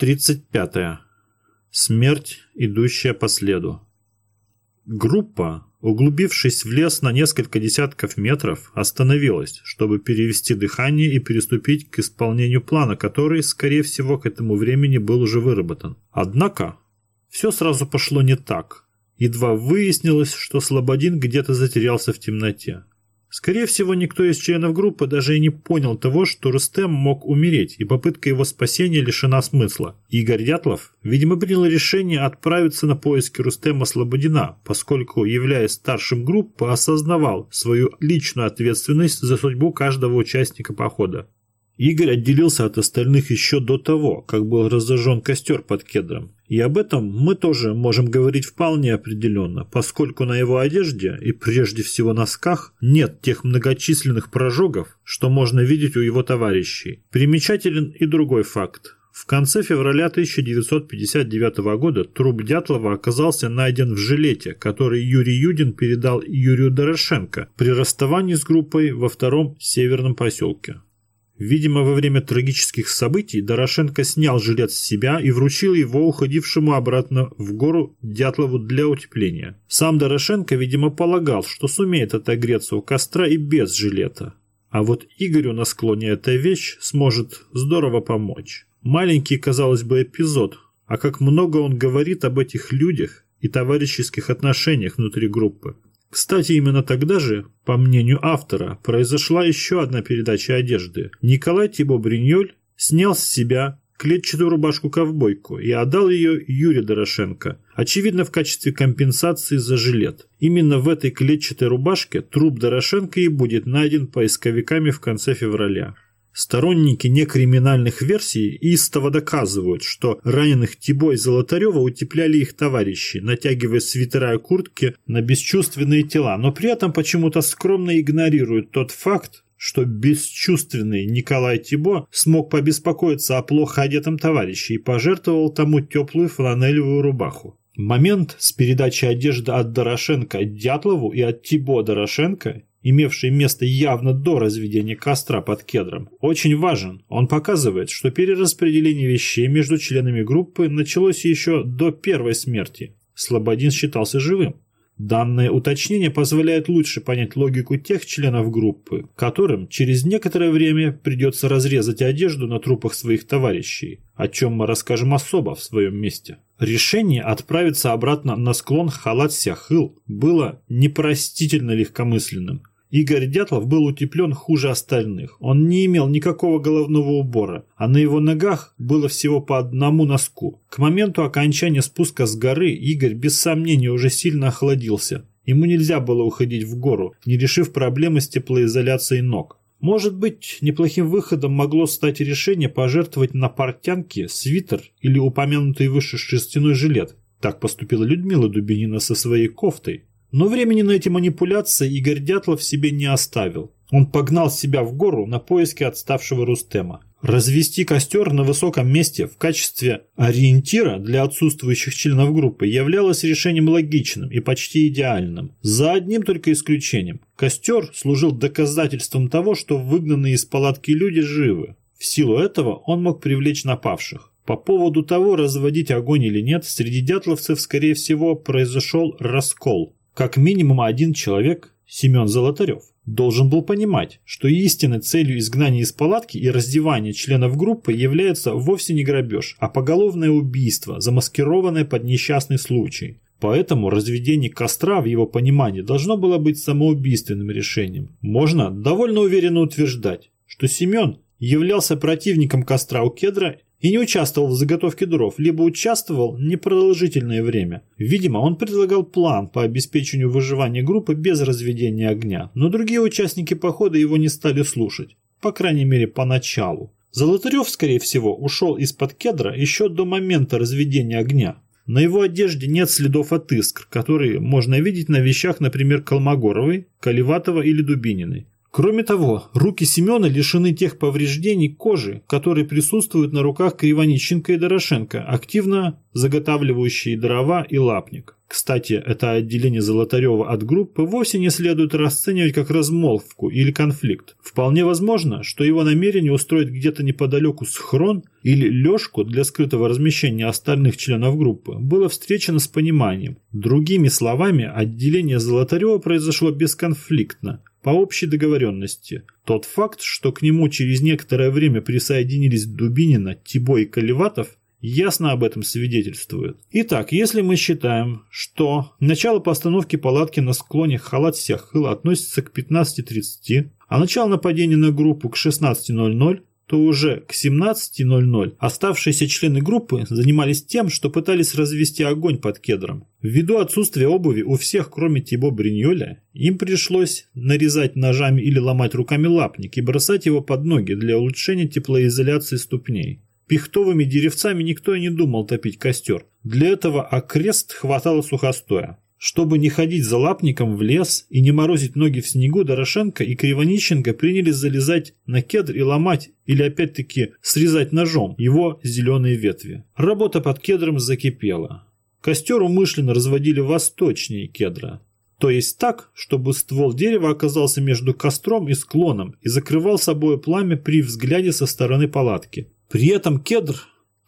Глава 35. Смерть, идущая по следу. Группа, углубившись в лес на несколько десятков метров, остановилась, чтобы перевести дыхание и приступить к исполнению плана, который, скорее всего, к этому времени был уже выработан. Однако, все сразу пошло не так. Едва выяснилось, что Слободин где-то затерялся в темноте. Скорее всего, никто из членов группы даже и не понял того, что Рустем мог умереть, и попытка его спасения лишена смысла. Игорь Дятлов, видимо, принял решение отправиться на поиски Рустема Слободина, поскольку, являясь старшим группы, осознавал свою личную ответственность за судьбу каждого участника похода. Игорь отделился от остальных еще до того, как был разожжен костер под кедром. И об этом мы тоже можем говорить вполне определенно, поскольку на его одежде и прежде всего носках нет тех многочисленных прожогов, что можно видеть у его товарищей. Примечателен и другой факт. В конце февраля 1959 года труп Дятлова оказался найден в жилете, который Юрий Юдин передал Юрию Дорошенко при расставании с группой во втором северном поселке. Видимо, во время трагических событий Дорошенко снял жилет с себя и вручил его уходившему обратно в гору Дятлову для утепления. Сам Дорошенко, видимо, полагал, что сумеет отогреться у костра и без жилета. А вот Игорю на склоне эта вещь сможет здорово помочь. Маленький, казалось бы, эпизод, а как много он говорит об этих людях и товарищеских отношениях внутри группы. Кстати, именно тогда же, по мнению автора, произошла еще одна передача одежды. Николай Тибо Бриньоль снял с себя клетчатую рубашку-ковбойку и отдал ее Юрию Дорошенко, очевидно в качестве компенсации за жилет. Именно в этой клетчатой рубашке труп Дорошенко и будет найден поисковиками в конце февраля. Сторонники некриминальных версий истово доказывают, что раненых Тибо и Золотарева утепляли их товарищи, натягивая свитера и куртки на бесчувственные тела, но при этом почему-то скромно игнорируют тот факт, что бесчувственный Николай Тибо смог побеспокоиться о плохо одетом товарище и пожертвовал тому теплую фланелевую рубаху. Момент с передачей одежды от Дорошенко Дятлову и от Тибо Дорошенко имевший место явно до разведения костра под кедром, очень важен. Он показывает, что перераспределение вещей между членами группы началось еще до первой смерти. Слободин считался живым. Данное уточнение позволяет лучше понять логику тех членов группы, которым через некоторое время придется разрезать одежду на трупах своих товарищей, о чем мы расскажем особо в своем месте. Решение отправиться обратно на склон Халат-Сяхыл было непростительно легкомысленным. Игорь Дятлов был утеплен хуже остальных. Он не имел никакого головного убора, а на его ногах было всего по одному носку. К моменту окончания спуска с горы Игорь без сомнения уже сильно охладился. Ему нельзя было уходить в гору, не решив проблемы с теплоизоляцией ног. Может быть, неплохим выходом могло стать решение пожертвовать на портянке свитер или упомянутый выше шерстяной жилет. Так поступила Людмила Дубинина со своей кофтой. Но времени на эти манипуляции Игорь Дятлов себе не оставил. Он погнал себя в гору на поиски отставшего Рустема. Развести костер на высоком месте в качестве ориентира для отсутствующих членов группы являлось решением логичным и почти идеальным. За одним только исключением. Костер служил доказательством того, что выгнанные из палатки люди живы. В силу этого он мог привлечь напавших. По поводу того, разводить огонь или нет, среди дятловцев, скорее всего, произошел раскол. Как минимум один человек, Семен Золотарев, должен был понимать, что истинной целью изгнания из палатки и раздевания членов группы является вовсе не грабеж, а поголовное убийство, замаскированное под несчастный случай. Поэтому разведение костра в его понимании должно было быть самоубийственным решением. Можно довольно уверенно утверждать, что Семен являлся противником костра у кедра и не участвовал в заготовке дров, либо участвовал непродолжительное время. Видимо, он предлагал план по обеспечению выживания группы без разведения огня, но другие участники похода его не стали слушать, по крайней мере поначалу. Золотарев, скорее всего, ушел из-под кедра еще до момента разведения огня. На его одежде нет следов от искр, которые можно видеть на вещах, например, Колмогоровой, Каливатова или Дубининой. Кроме того, руки Семена лишены тех повреждений кожи, которые присутствуют на руках Кривониченко и Дорошенко, активно заготавливающие дрова и лапник. Кстати, это отделение Золотарева от группы вовсе не следует расценивать как размолвку или конфликт. Вполне возможно, что его намерение устроить где-то неподалеку схрон или лёжку для скрытого размещения остальных членов группы было встречено с пониманием. Другими словами, отделение Золотарева произошло бесконфликтно, по общей договоренности. Тот факт, что к нему через некоторое время присоединились Дубинина, Тибо и Каливатов, ясно об этом свидетельствует. Итак, если мы считаем, что начало постановки палатки на склоне Халат-Сяхыл относится к 15.30, а начало нападения на группу к 16.00, то уже к 17.00 оставшиеся члены группы занимались тем, что пытались развести огонь под кедром. Ввиду отсутствия обуви у всех, кроме Тибо Бриньоля, им пришлось нарезать ножами или ломать руками лапник и бросать его под ноги для улучшения теплоизоляции ступней. Пихтовыми деревцами никто и не думал топить костер. Для этого окрест хватало сухостоя. Чтобы не ходить за лапником в лес и не морозить ноги в снегу, Дорошенко и Кривонищенко принялись залезать на кедр и ломать или опять-таки срезать ножом его зеленые ветви. Работа под кедром закипела. Костер умышленно разводили восточнее кедра. То есть так, чтобы ствол дерева оказался между костром и склоном и закрывал собой пламя при взгляде со стороны палатки. При этом кедр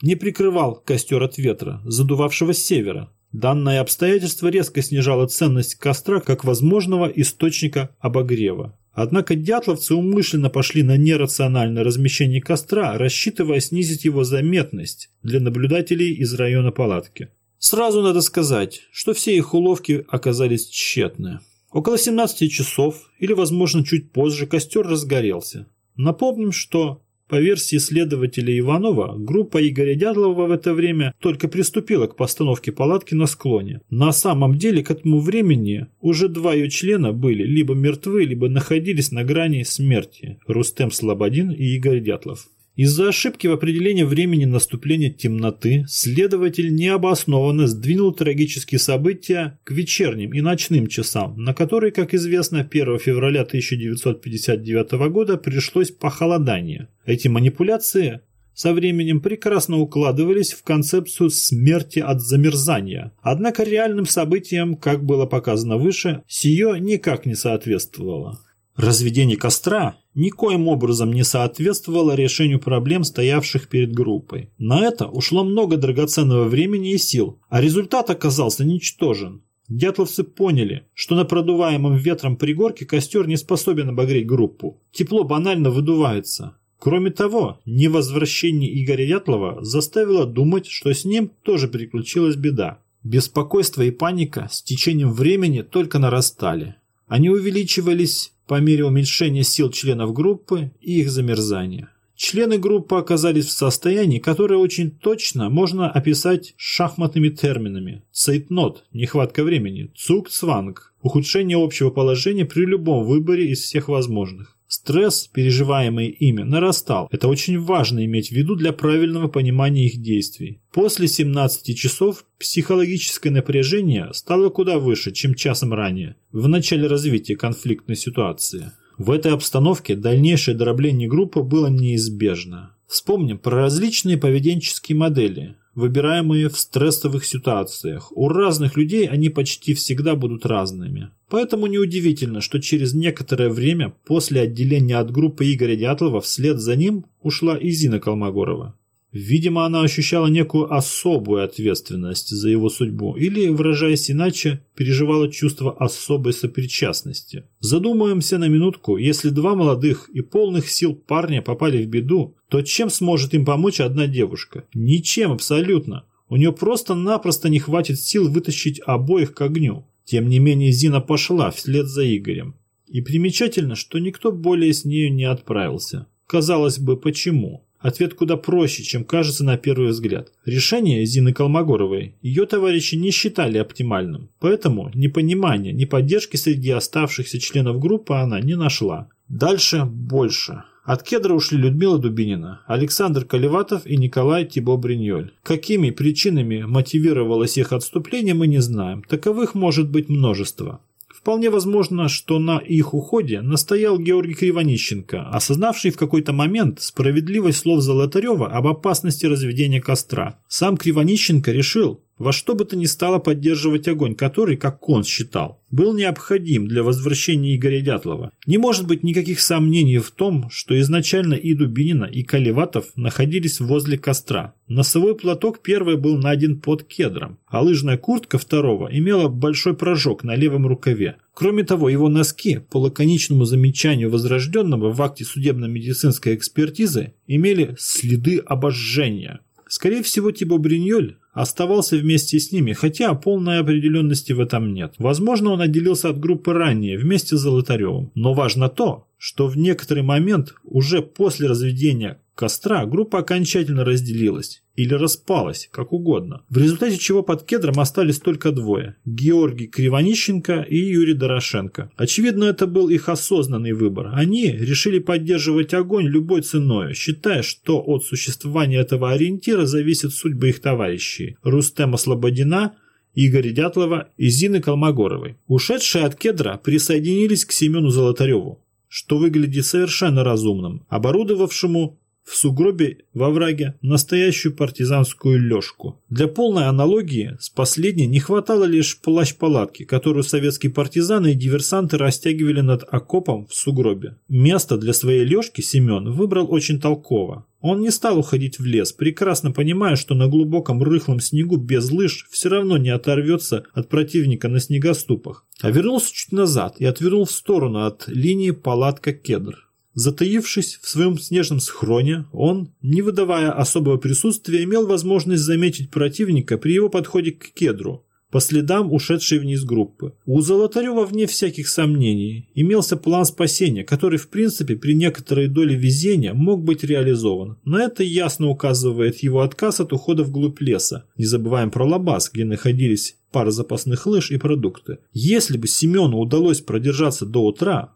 не прикрывал костер от ветра, задувавшего с севера. Данное обстоятельство резко снижало ценность костра как возможного источника обогрева. Однако дятловцы умышленно пошли на нерациональное размещение костра, рассчитывая снизить его заметность для наблюдателей из района палатки. Сразу надо сказать, что все их уловки оказались тщетны. Около 17 часов, или возможно чуть позже, костер разгорелся. Напомним, что по версии следователя Иванова, группа Игоря Дятлова в это время только приступила к постановке палатки на склоне. На самом деле к этому времени уже два ее члена были либо мертвы, либо находились на грани смерти – Рустем Слободин и Игорь Дятлов. Из-за ошибки в определении времени наступления темноты следователь необоснованно сдвинул трагические события к вечерним и ночным часам, на которые, как известно, 1 февраля 1959 года пришлось похолодание. Эти манипуляции со временем прекрасно укладывались в концепцию смерти от замерзания. Однако реальным событиям, как было показано выше, сие никак не соответствовало. Разведение костра никоим образом не соответствовало решению проблем, стоявших перед группой. На это ушло много драгоценного времени и сил, а результат оказался ничтожен. Дятловцы поняли, что на продуваемом ветром пригорке костер не способен обогреть группу. Тепло банально выдувается. Кроме того, невозвращение Игоря Дятлова заставило думать, что с ним тоже приключилась беда. Беспокойство и паника с течением времени только нарастали. Они увеличивались по мере уменьшения сил членов группы и их замерзания. Члены группы оказались в состоянии, которое очень точно можно описать шахматными терминами. Цейтнот – нехватка времени, цук-цванг – ухудшение общего положения при любом выборе из всех возможных. Стресс, переживаемый ими, нарастал. Это очень важно иметь в виду для правильного понимания их действий. После 17 часов психологическое напряжение стало куда выше, чем часом ранее, в начале развития конфликтной ситуации. В этой обстановке дальнейшее дробление группы было неизбежно. Вспомним про различные поведенческие модели выбираемые в стрессовых ситуациях. У разных людей они почти всегда будут разными. Поэтому неудивительно, что через некоторое время после отделения от группы Игоря Дятлова вслед за ним ушла и Зина Колмогорова. Видимо, она ощущала некую особую ответственность за его судьбу или, выражаясь иначе, переживала чувство особой сопричастности. Задумаемся на минутку, если два молодых и полных сил парня попали в беду, то чем сможет им помочь одна девушка? Ничем абсолютно. У нее просто-напросто не хватит сил вытащить обоих к огню. Тем не менее Зина пошла вслед за Игорем. И примечательно, что никто более с нею не отправился. Казалось бы, почему? Ответ куда проще, чем кажется на первый взгляд. Решение Зины Колмогоровой ее товарищи не считали оптимальным, поэтому ни понимания, ни поддержки среди оставшихся членов группы она не нашла. Дальше больше. От кедра ушли Людмила Дубинина, Александр Колеватов и Николай Тибо-Бриньоль. Какими причинами мотивировалось их отступление, мы не знаем. Таковых может быть множество. Вполне возможно, что на их уходе настоял Георгий Кривонищенко, осознавший в какой-то момент справедливость слов Золотарева об опасности разведения костра. Сам Кривонищенко решил, во что бы то ни стало поддерживать огонь, который, как он считал, был необходим для возвращения Игоря Дятлова. Не может быть никаких сомнений в том, что изначально и Дубинина, и Каливатов находились возле костра. Носовой платок первый был найден под кедром, а лыжная куртка второго имела большой прожог на левом рукаве. Кроме того, его носки, по лаконичному замечанию возрожденного в акте судебно-медицинской экспертизы, имели следы обожжения. Скорее всего, Тибо Бриньоль оставался вместе с ними, хотя полной определенности в этом нет. Возможно, он отделился от группы ранее, вместе с Золотаревым. Но важно то, что в некоторый момент, уже после разведения костра группа окончательно разделилась или распалась, как угодно, в результате чего под кедром остались только двое – Георгий Кривонищенко и Юрий Дорошенко. Очевидно, это был их осознанный выбор. Они решили поддерживать огонь любой ценой, считая, что от существования этого ориентира зависит судьба их товарищей – Рустема Слободина – Игоря Дятлова и Зины Колмогоровой. Ушедшие от кедра присоединились к Семену Золотареву, что выглядит совершенно разумным, оборудовавшему в сугробе во враге настоящую партизанскую лёжку. Для полной аналогии с последней не хватало лишь плащ-палатки, которую советские партизаны и диверсанты растягивали над окопом в сугробе. Место для своей лёжки Семен выбрал очень толково. Он не стал уходить в лес, прекрасно понимая, что на глубоком рыхлом снегу без лыж все равно не оторвется от противника на снегоступах, а вернулся чуть назад и отвернул в сторону от линии палатка кедр. Затаившись в своем снежном схроне, он, не выдавая особого присутствия, имел возможность заметить противника при его подходе к кедру, по следам ушедшей вниз группы. У Золотарева, вне всяких сомнений, имелся план спасения, который, в принципе, при некоторой доле везения мог быть реализован. На это ясно указывает его отказ от ухода вглубь леса. Не забываем про Лабаз, где находились пара запасных лыж и продукты. Если бы Семену удалось продержаться до утра,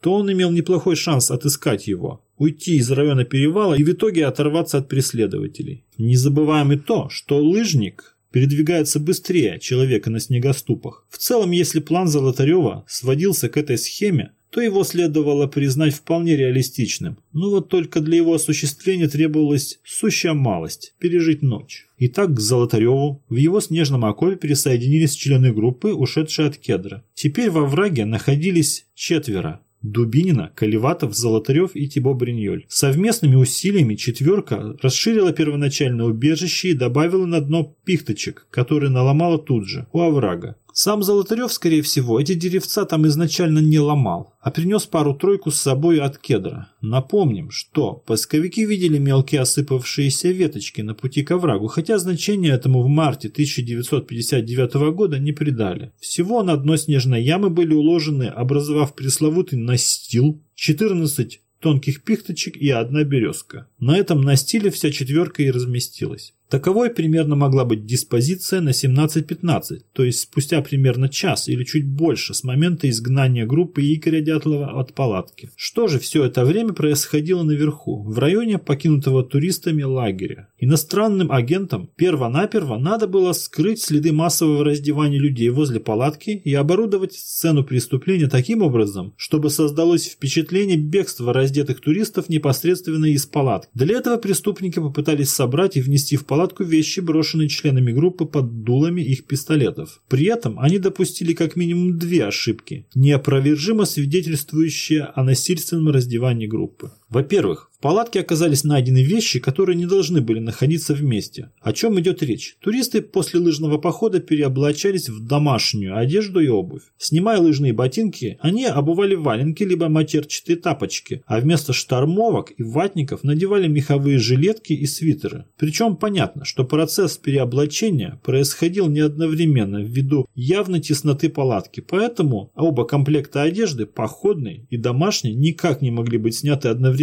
то он имел неплохой шанс отыскать его, уйти из района перевала и в итоге оторваться от преследователей. Не забываем и то, что лыжник передвигается быстрее человека на снегоступах. В целом, если план Золотарева сводился к этой схеме, то его следовало признать вполне реалистичным. Но вот только для его осуществления требовалась сущая малость – пережить ночь. Итак, к Золотареву в его снежном окопе присоединились члены группы, ушедшие от кедра. Теперь во враге находились четверо. Дубинина, Каливатов, Золотарев и Тибо Бриньоль. Совместными усилиями четверка расширила первоначальное убежище и добавила на дно пихточек, которые наломала тут же, у оврага. Сам Золотарев, скорее всего, эти деревца там изначально не ломал, а принес пару-тройку с собой от кедра. Напомним, что поисковики видели мелкие осыпавшиеся веточки на пути к оврагу, хотя значения этому в марте 1959 года не придали. Всего на дно снежной ямы были уложены, образовав пресловутый настил, 14 тонких пихточек и одна березка. На этом настиле вся четверка и разместилась. Таковой примерно могла быть диспозиция на 17-15, то есть спустя примерно час или чуть больше с момента изгнания группы Игоря Дятлова от палатки. Что же все это время происходило наверху, в районе покинутого туристами лагеря? Иностранным агентам перво-наперво надо было скрыть следы массового раздевания людей возле палатки и оборудовать сцену преступления таким образом, чтобы создалось впечатление бегства раздетых туристов непосредственно из палатки. Для этого преступники попытались собрать и внести в палатку палатку вещи, брошенные членами группы под дулами их пистолетов. При этом они допустили как минимум две ошибки, неопровержимо свидетельствующие о насильственном раздевании группы. Во-первых, в палатке оказались найдены вещи, которые не должны были находиться вместе. О чем идет речь? Туристы после лыжного похода переоблачались в домашнюю одежду и обувь. Снимая лыжные ботинки, они обували валенки либо матерчатые тапочки, а вместо штормовок и ватников надевали меховые жилетки и свитеры. Причем понятно, что процесс переоблачения происходил не одновременно ввиду явной тесноты палатки, поэтому оба комплекта одежды, походный и домашний, никак не могли быть сняты одновременно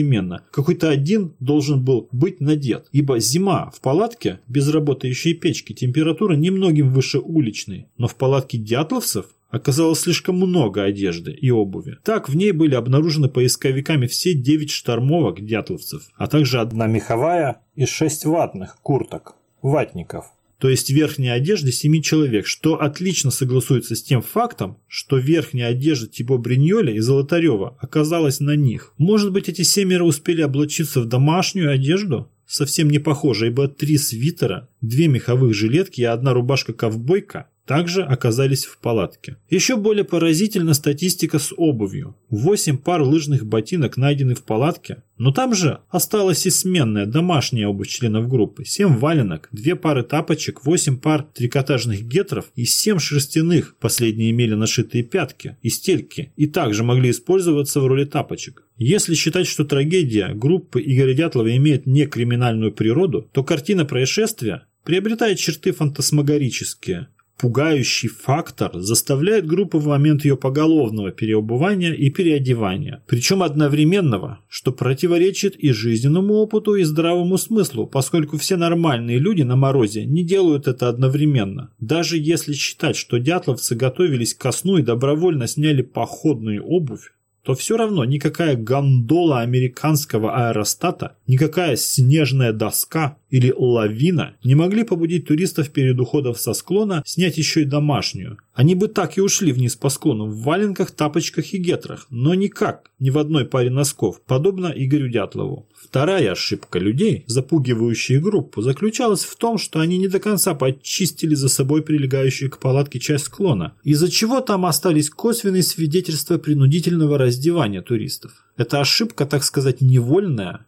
какой-то один должен был быть надет, ибо зима в палатке без работающей печки температура немногим выше уличной, но в палатке дятловцев оказалось слишком много одежды и обуви. Так в ней были обнаружены поисковиками все 9 штормовок дятловцев, а также одна меховая и 6 ватных курток, ватников то есть верхняя одежда семи человек, что отлично согласуется с тем фактом, что верхняя одежда типа Бриньоля и Золотарева оказалась на них. Может быть эти семеро успели облачиться в домашнюю одежду? совсем не похожая, ибо три свитера, две меховых жилетки и одна рубашка-ковбойка также оказались в палатке. Еще более поразительна статистика с обувью. Восемь пар лыжных ботинок найдены в палатке, но там же осталась и сменная домашняя обувь членов группы. Семь валенок, две пары тапочек, восемь пар трикотажных гетров и семь шерстяных, последние имели нашитые пятки и стельки, и также могли использоваться в роли тапочек. Если считать, что трагедия группы Игоря Дятлова имеет не криминальную природу, то картина происшествия приобретает черты фантасмагорические. Пугающий фактор заставляет группу в момент ее поголовного переобувания и переодевания, причем одновременного, что противоречит и жизненному опыту, и здравому смыслу, поскольку все нормальные люди на морозе не делают это одновременно. Даже если считать, что дятловцы готовились ко сну и добровольно сняли походную обувь, то все равно никакая гондола американского аэростата, никакая снежная доска или лавина не могли побудить туристов перед уходом со склона снять еще и домашнюю. Они бы так и ушли вниз по склону в валенках, тапочках и гетрах, но никак, ни в одной паре носков, подобно Игорю Дятлову. Вторая ошибка людей, запугивающая группу, заключалась в том, что они не до конца почистили за собой прилегающую к палатке часть склона, из-за чего там остались косвенные свидетельства принудительного раздевания туристов. Эта ошибка, так сказать, невольная,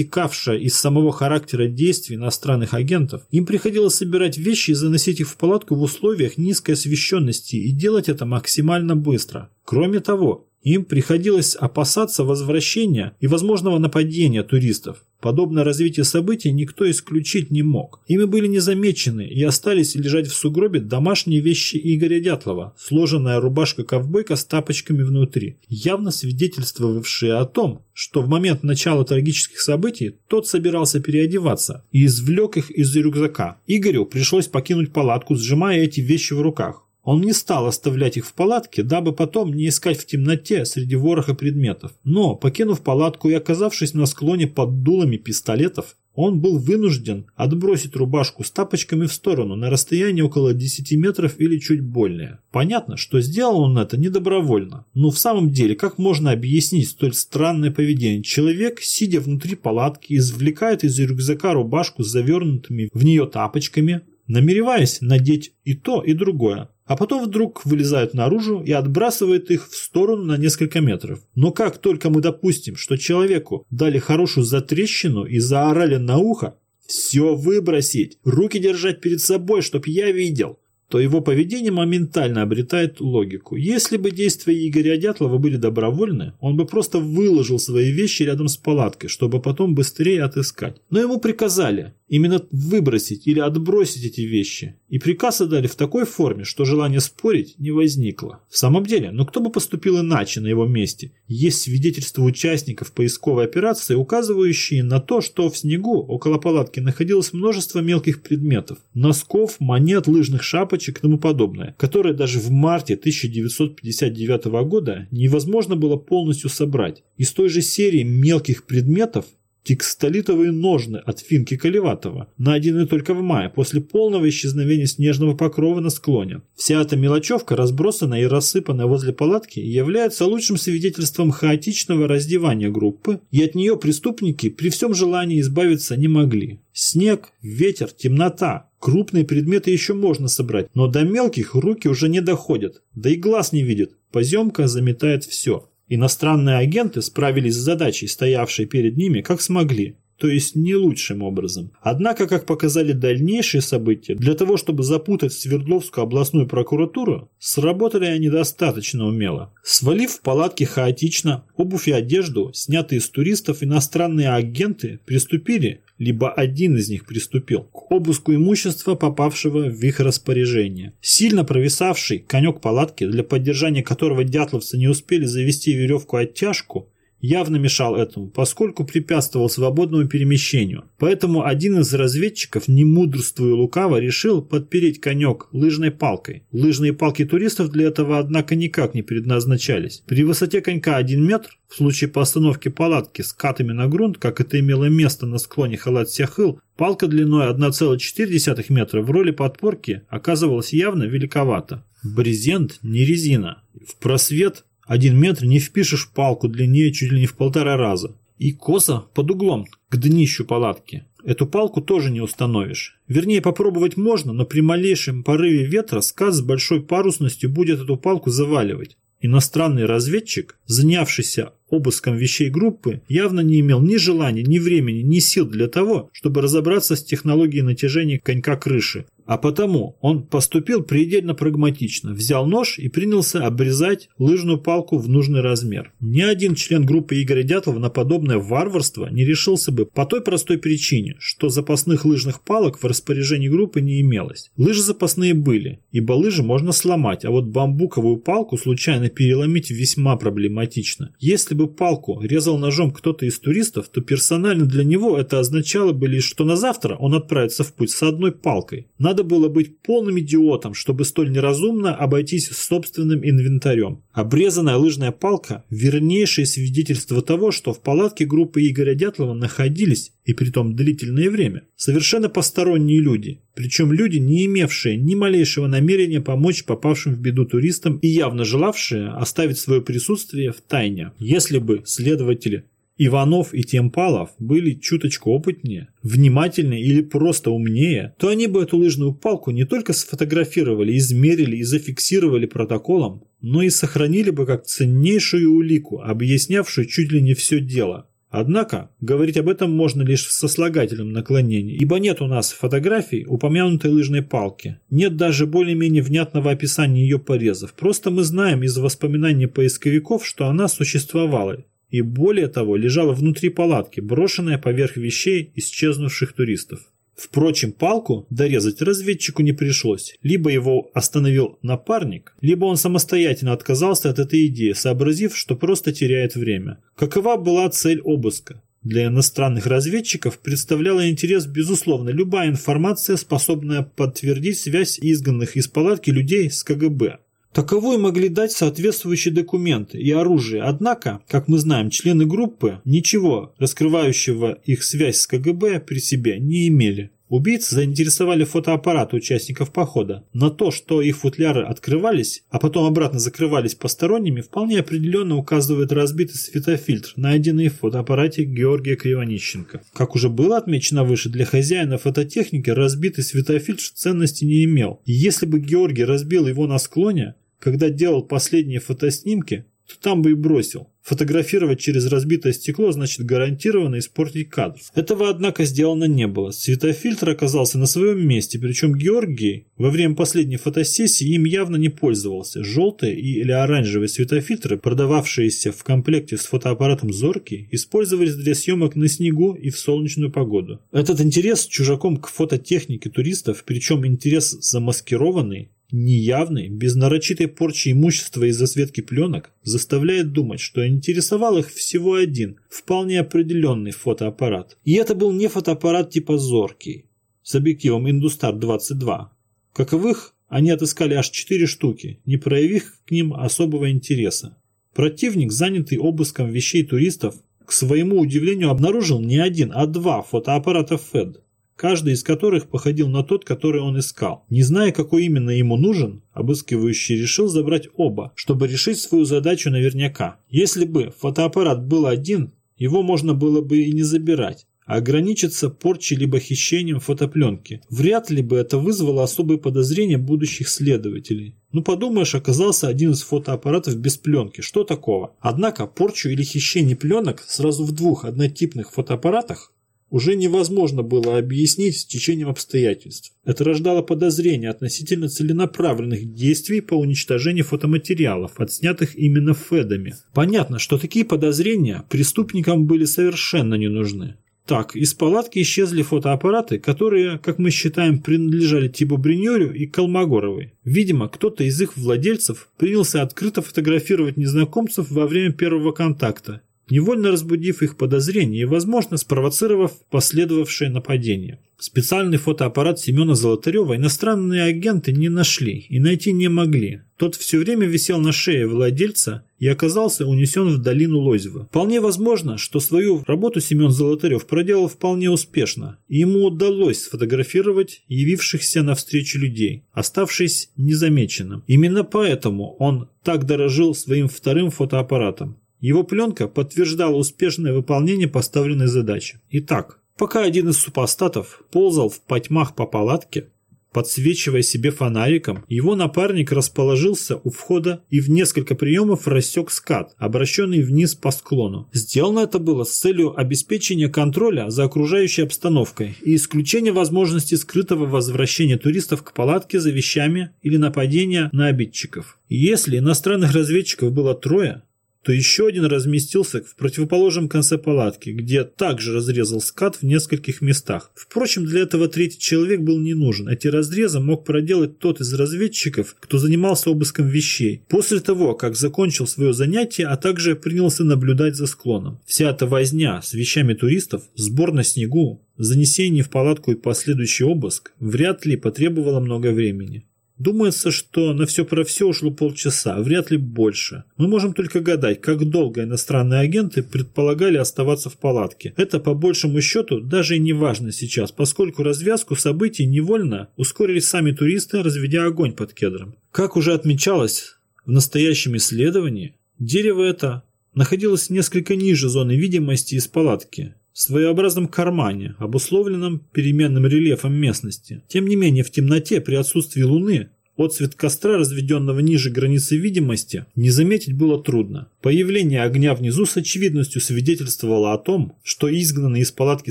проистекавшая из самого характера действий иностранных агентов. Им приходилось собирать вещи и заносить их в палатку в условиях низкой освещенности и делать это максимально быстро. Кроме того, им приходилось опасаться возвращения и возможного нападения туристов. Подобное развитие событий никто исключить не мог. Ими были незамечены и остались лежать в сугробе домашние вещи Игоря Дятлова, сложенная рубашка-ковбойка с тапочками внутри, явно свидетельствовавшие о том, что в момент начала трагических событий тот собирался переодеваться и извлек их из рюкзака. Игорю пришлось покинуть палатку, сжимая эти вещи в руках. Он не стал оставлять их в палатке, дабы потом не искать в темноте среди вороха предметов. Но, покинув палатку и оказавшись на склоне под дулами пистолетов, он был вынужден отбросить рубашку с тапочками в сторону на расстояние около 10 метров или чуть больнее. Понятно, что сделал он это недобровольно. Но в самом деле, как можно объяснить столь странное поведение? Человек, сидя внутри палатки, извлекает из рюкзака рубашку с завернутыми в нее тапочками, намереваясь надеть и то, и другое а потом вдруг вылезают наружу и отбрасывают их в сторону на несколько метров. Но как только мы допустим, что человеку дали хорошую затрещину и заорали на ухо, все выбросить, руки держать перед собой, чтоб я видел, то его поведение моментально обретает логику. Если бы действия Игоря Дятлова были добровольны, он бы просто выложил свои вещи рядом с палаткой, чтобы потом быстрее отыскать. Но ему приказали именно выбросить или отбросить эти вещи. И приказ отдали в такой форме, что желание спорить не возникло. В самом деле, но кто бы поступил иначе на его месте? Есть свидетельства участников поисковой операции, указывающие на то, что в снегу около палатки находилось множество мелких предметов. Носков, монет, лыжных шапочек и тому подобное, которые даже в марте 1959 года невозможно было полностью собрать. Из той же серии мелких предметов Текстолитовые ножны от Финки Колеватова, найденные только в мае, после полного исчезновения снежного покрова на склоне. Вся эта мелочевка, разбросанная и рассыпанная возле палатки, является лучшим свидетельством хаотичного раздевания группы, и от нее преступники при всем желании избавиться не могли. Снег, ветер, темнота. Крупные предметы еще можно собрать, но до мелких руки уже не доходят, да и глаз не видит. Поземка заметает все. Иностранные агенты справились с задачей, стоявшей перед ними, как смогли, то есть не лучшим образом. Однако, как показали дальнейшие события, для того, чтобы запутать Свердловскую областную прокуратуру, сработали они достаточно умело. Свалив в палатки хаотично обувь и одежду, снятые с туристов, иностранные агенты приступили либо один из них приступил к обыску имущества, попавшего в их распоряжение. Сильно провисавший конек палатки, для поддержания которого дятловцы не успели завести веревку-оттяжку, явно мешал этому, поскольку препятствовал свободному перемещению. Поэтому один из разведчиков, не мудрствуя лукаво, решил подпереть конек лыжной палкой. Лыжные палки туристов для этого, однако, никак не предназначались. При высоте конька 1 метр, в случае постановки палатки с катами на грунт, как это имело место на склоне Халат-Сяхыл, палка длиной 1,4 метра в роли подпорки оказывалась явно великовата. Брезент не резина. В просвет один метр не впишешь палку длиннее чуть ли не в полтора раза. И косо под углом к днищу палатки. Эту палку тоже не установишь. Вернее, попробовать можно, но при малейшем порыве ветра сказ с большой парусностью будет эту палку заваливать. Иностранный разведчик, занявшийся обыском вещей группы, явно не имел ни желания, ни времени, ни сил для того, чтобы разобраться с технологией натяжения конька крыши, а потому он поступил предельно прагматично, взял нож и принялся обрезать лыжную палку в нужный размер. Ни один член группы Игоря Дятлова на подобное варварство не решился бы по той простой причине, что запасных лыжных палок в распоряжении группы не имелось. Лыжи запасные были, ибо лыжи можно сломать, а вот бамбуковую палку случайно переломить весьма проблематично. Если бы палку резал ножом кто-то из туристов, то персонально для него это означало бы лишь, что на завтра он отправится в путь с одной палкой. Надо было быть полным идиотом, чтобы столь неразумно обойтись собственным инвентарем. Обрезанная лыжная палка – вернейшее свидетельство того, что в палатке группы Игоря Дятлова находились, и притом длительное время, совершенно посторонние люди. Причем люди, не имевшие ни малейшего намерения помочь попавшим в беду туристам и явно желавшие оставить свое присутствие в тайне. Если бы следователи Иванов и Темпалов были чуточку опытнее, внимательнее или просто умнее, то они бы эту лыжную палку не только сфотографировали, измерили и зафиксировали протоколом, но и сохранили бы как ценнейшую улику, объяснявшую чуть ли не все дело. Однако, говорить об этом можно лишь в сослагательном наклонении, ибо нет у нас фотографий упомянутой лыжной палки. Нет даже более-менее внятного описания ее порезов. Просто мы знаем из воспоминаний поисковиков, что она существовала и более того лежала внутри палатки, брошенная поверх вещей исчезнувших туристов. Впрочем, палку дорезать разведчику не пришлось. Либо его остановил напарник, либо он самостоятельно отказался от этой идеи, сообразив, что просто теряет время. Какова была цель обыска? Для иностранных разведчиков представляла интерес, безусловно, любая информация, способная подтвердить связь изгнанных из палатки людей с КГБ. Таковой могли дать соответствующие документы и оружие, однако, как мы знаем, члены группы ничего, раскрывающего их связь с КГБ при себе, не имели. Убийцы заинтересовали фотоаппараты участников похода. На то, что их футляры открывались, а потом обратно закрывались посторонними, вполне определенно указывает разбитый светофильтр, найденный в фотоаппарате Георгия Кривонищенко. Как уже было отмечено выше, для хозяина фототехники разбитый светофильтр ценности не имел. И если бы Георгий разбил его на склоне, когда делал последние фотоснимки, то там бы и бросил. Фотографировать через разбитое стекло значит гарантированно испортить кадр. Этого, однако, сделано не было. Светофильтр оказался на своем месте, причем Георгий во время последней фотосессии им явно не пользовался. Желтые или оранжевые светофильтры, продававшиеся в комплекте с фотоаппаратом «Зоркий», использовались для съемок на снегу и в солнечную погоду. Этот интерес чужаком к фототехнике туристов, причем интерес замаскированный, неявный, без нарочитой порчи имущества из-за светки пленок, заставляет думать, что интересовал их всего один, вполне определенный фотоаппарат. И это был не фотоаппарат типа «Зоркий» с объективом Индустар-22. Каковых они отыскали аж четыре штуки, не проявив к ним особого интереса. Противник, занятый обыском вещей туристов, к своему удивлению обнаружил не один, а два фотоаппарата FED каждый из которых походил на тот, который он искал. Не зная, какой именно ему нужен, обыскивающий решил забрать оба, чтобы решить свою задачу наверняка. Если бы фотоаппарат был один, его можно было бы и не забирать ограничиться порчей либо хищением фотопленки. Вряд ли бы это вызвало особые подозрения будущих следователей. Ну подумаешь, оказался один из фотоаппаратов без пленки, что такого? Однако порчу или хищение пленок сразу в двух однотипных фотоаппаратах уже невозможно было объяснить с течением обстоятельств. Это рождало подозрения относительно целенаправленных действий по уничтожению фотоматериалов, отснятых именно Федами. Понятно, что такие подозрения преступникам были совершенно не нужны. Так, из палатки исчезли фотоаппараты, которые, как мы считаем, принадлежали Тибу Бриньорю и Колмогоровой. Видимо, кто-то из их владельцев принялся открыто фотографировать незнакомцев во время первого контакта невольно разбудив их подозрения и, возможно, спровоцировав последовавшее нападение. Специальный фотоаппарат Семена Золотарева иностранные агенты не нашли и найти не могли. Тот все время висел на шее владельца и оказался унесен в долину Лозева. Вполне возможно, что свою работу Семен Золотарев проделал вполне успешно, и ему удалось сфотографировать явившихся навстречу людей, оставшись незамеченным. Именно поэтому он так дорожил своим вторым фотоаппаратом. Его пленка подтверждала успешное выполнение поставленной задачи. Итак, пока один из супостатов ползал в потьмах по палатке, Подсвечивая себе фонариком, его напарник расположился у входа и в несколько приемов рассек скат, обращенный вниз по склону. Сделано это было с целью обеспечения контроля за окружающей обстановкой и исключения возможности скрытого возвращения туристов к палатке за вещами или нападения на обидчиков. Если иностранных разведчиков было трое, то еще один разместился в противоположном конце палатки, где также разрезал скат в нескольких местах. Впрочем, для этого третий человек был не нужен. Эти разрезы мог проделать тот из разведчиков, кто занимался обыском вещей, после того, как закончил свое занятие, а также принялся наблюдать за склоном. Вся эта возня с вещами туристов, сбор на снегу, занесение в палатку и последующий обыск вряд ли потребовало много времени. Думается, что на все про все ушло полчаса, вряд ли больше. Мы можем только гадать, как долго иностранные агенты предполагали оставаться в палатке. Это по большему счету даже и не важно сейчас, поскольку развязку событий невольно ускорили сами туристы, разведя огонь под кедром. Как уже отмечалось в настоящем исследовании, дерево это находилось несколько ниже зоны видимости из палатки, в своеобразном кармане, обусловленном переменным рельефом местности. Тем не менее, в темноте при отсутствии луны Отцвет костра, разведенного ниже границы видимости, не заметить было трудно. Появление огня внизу с очевидностью свидетельствовало о том, что изгнанные из палатки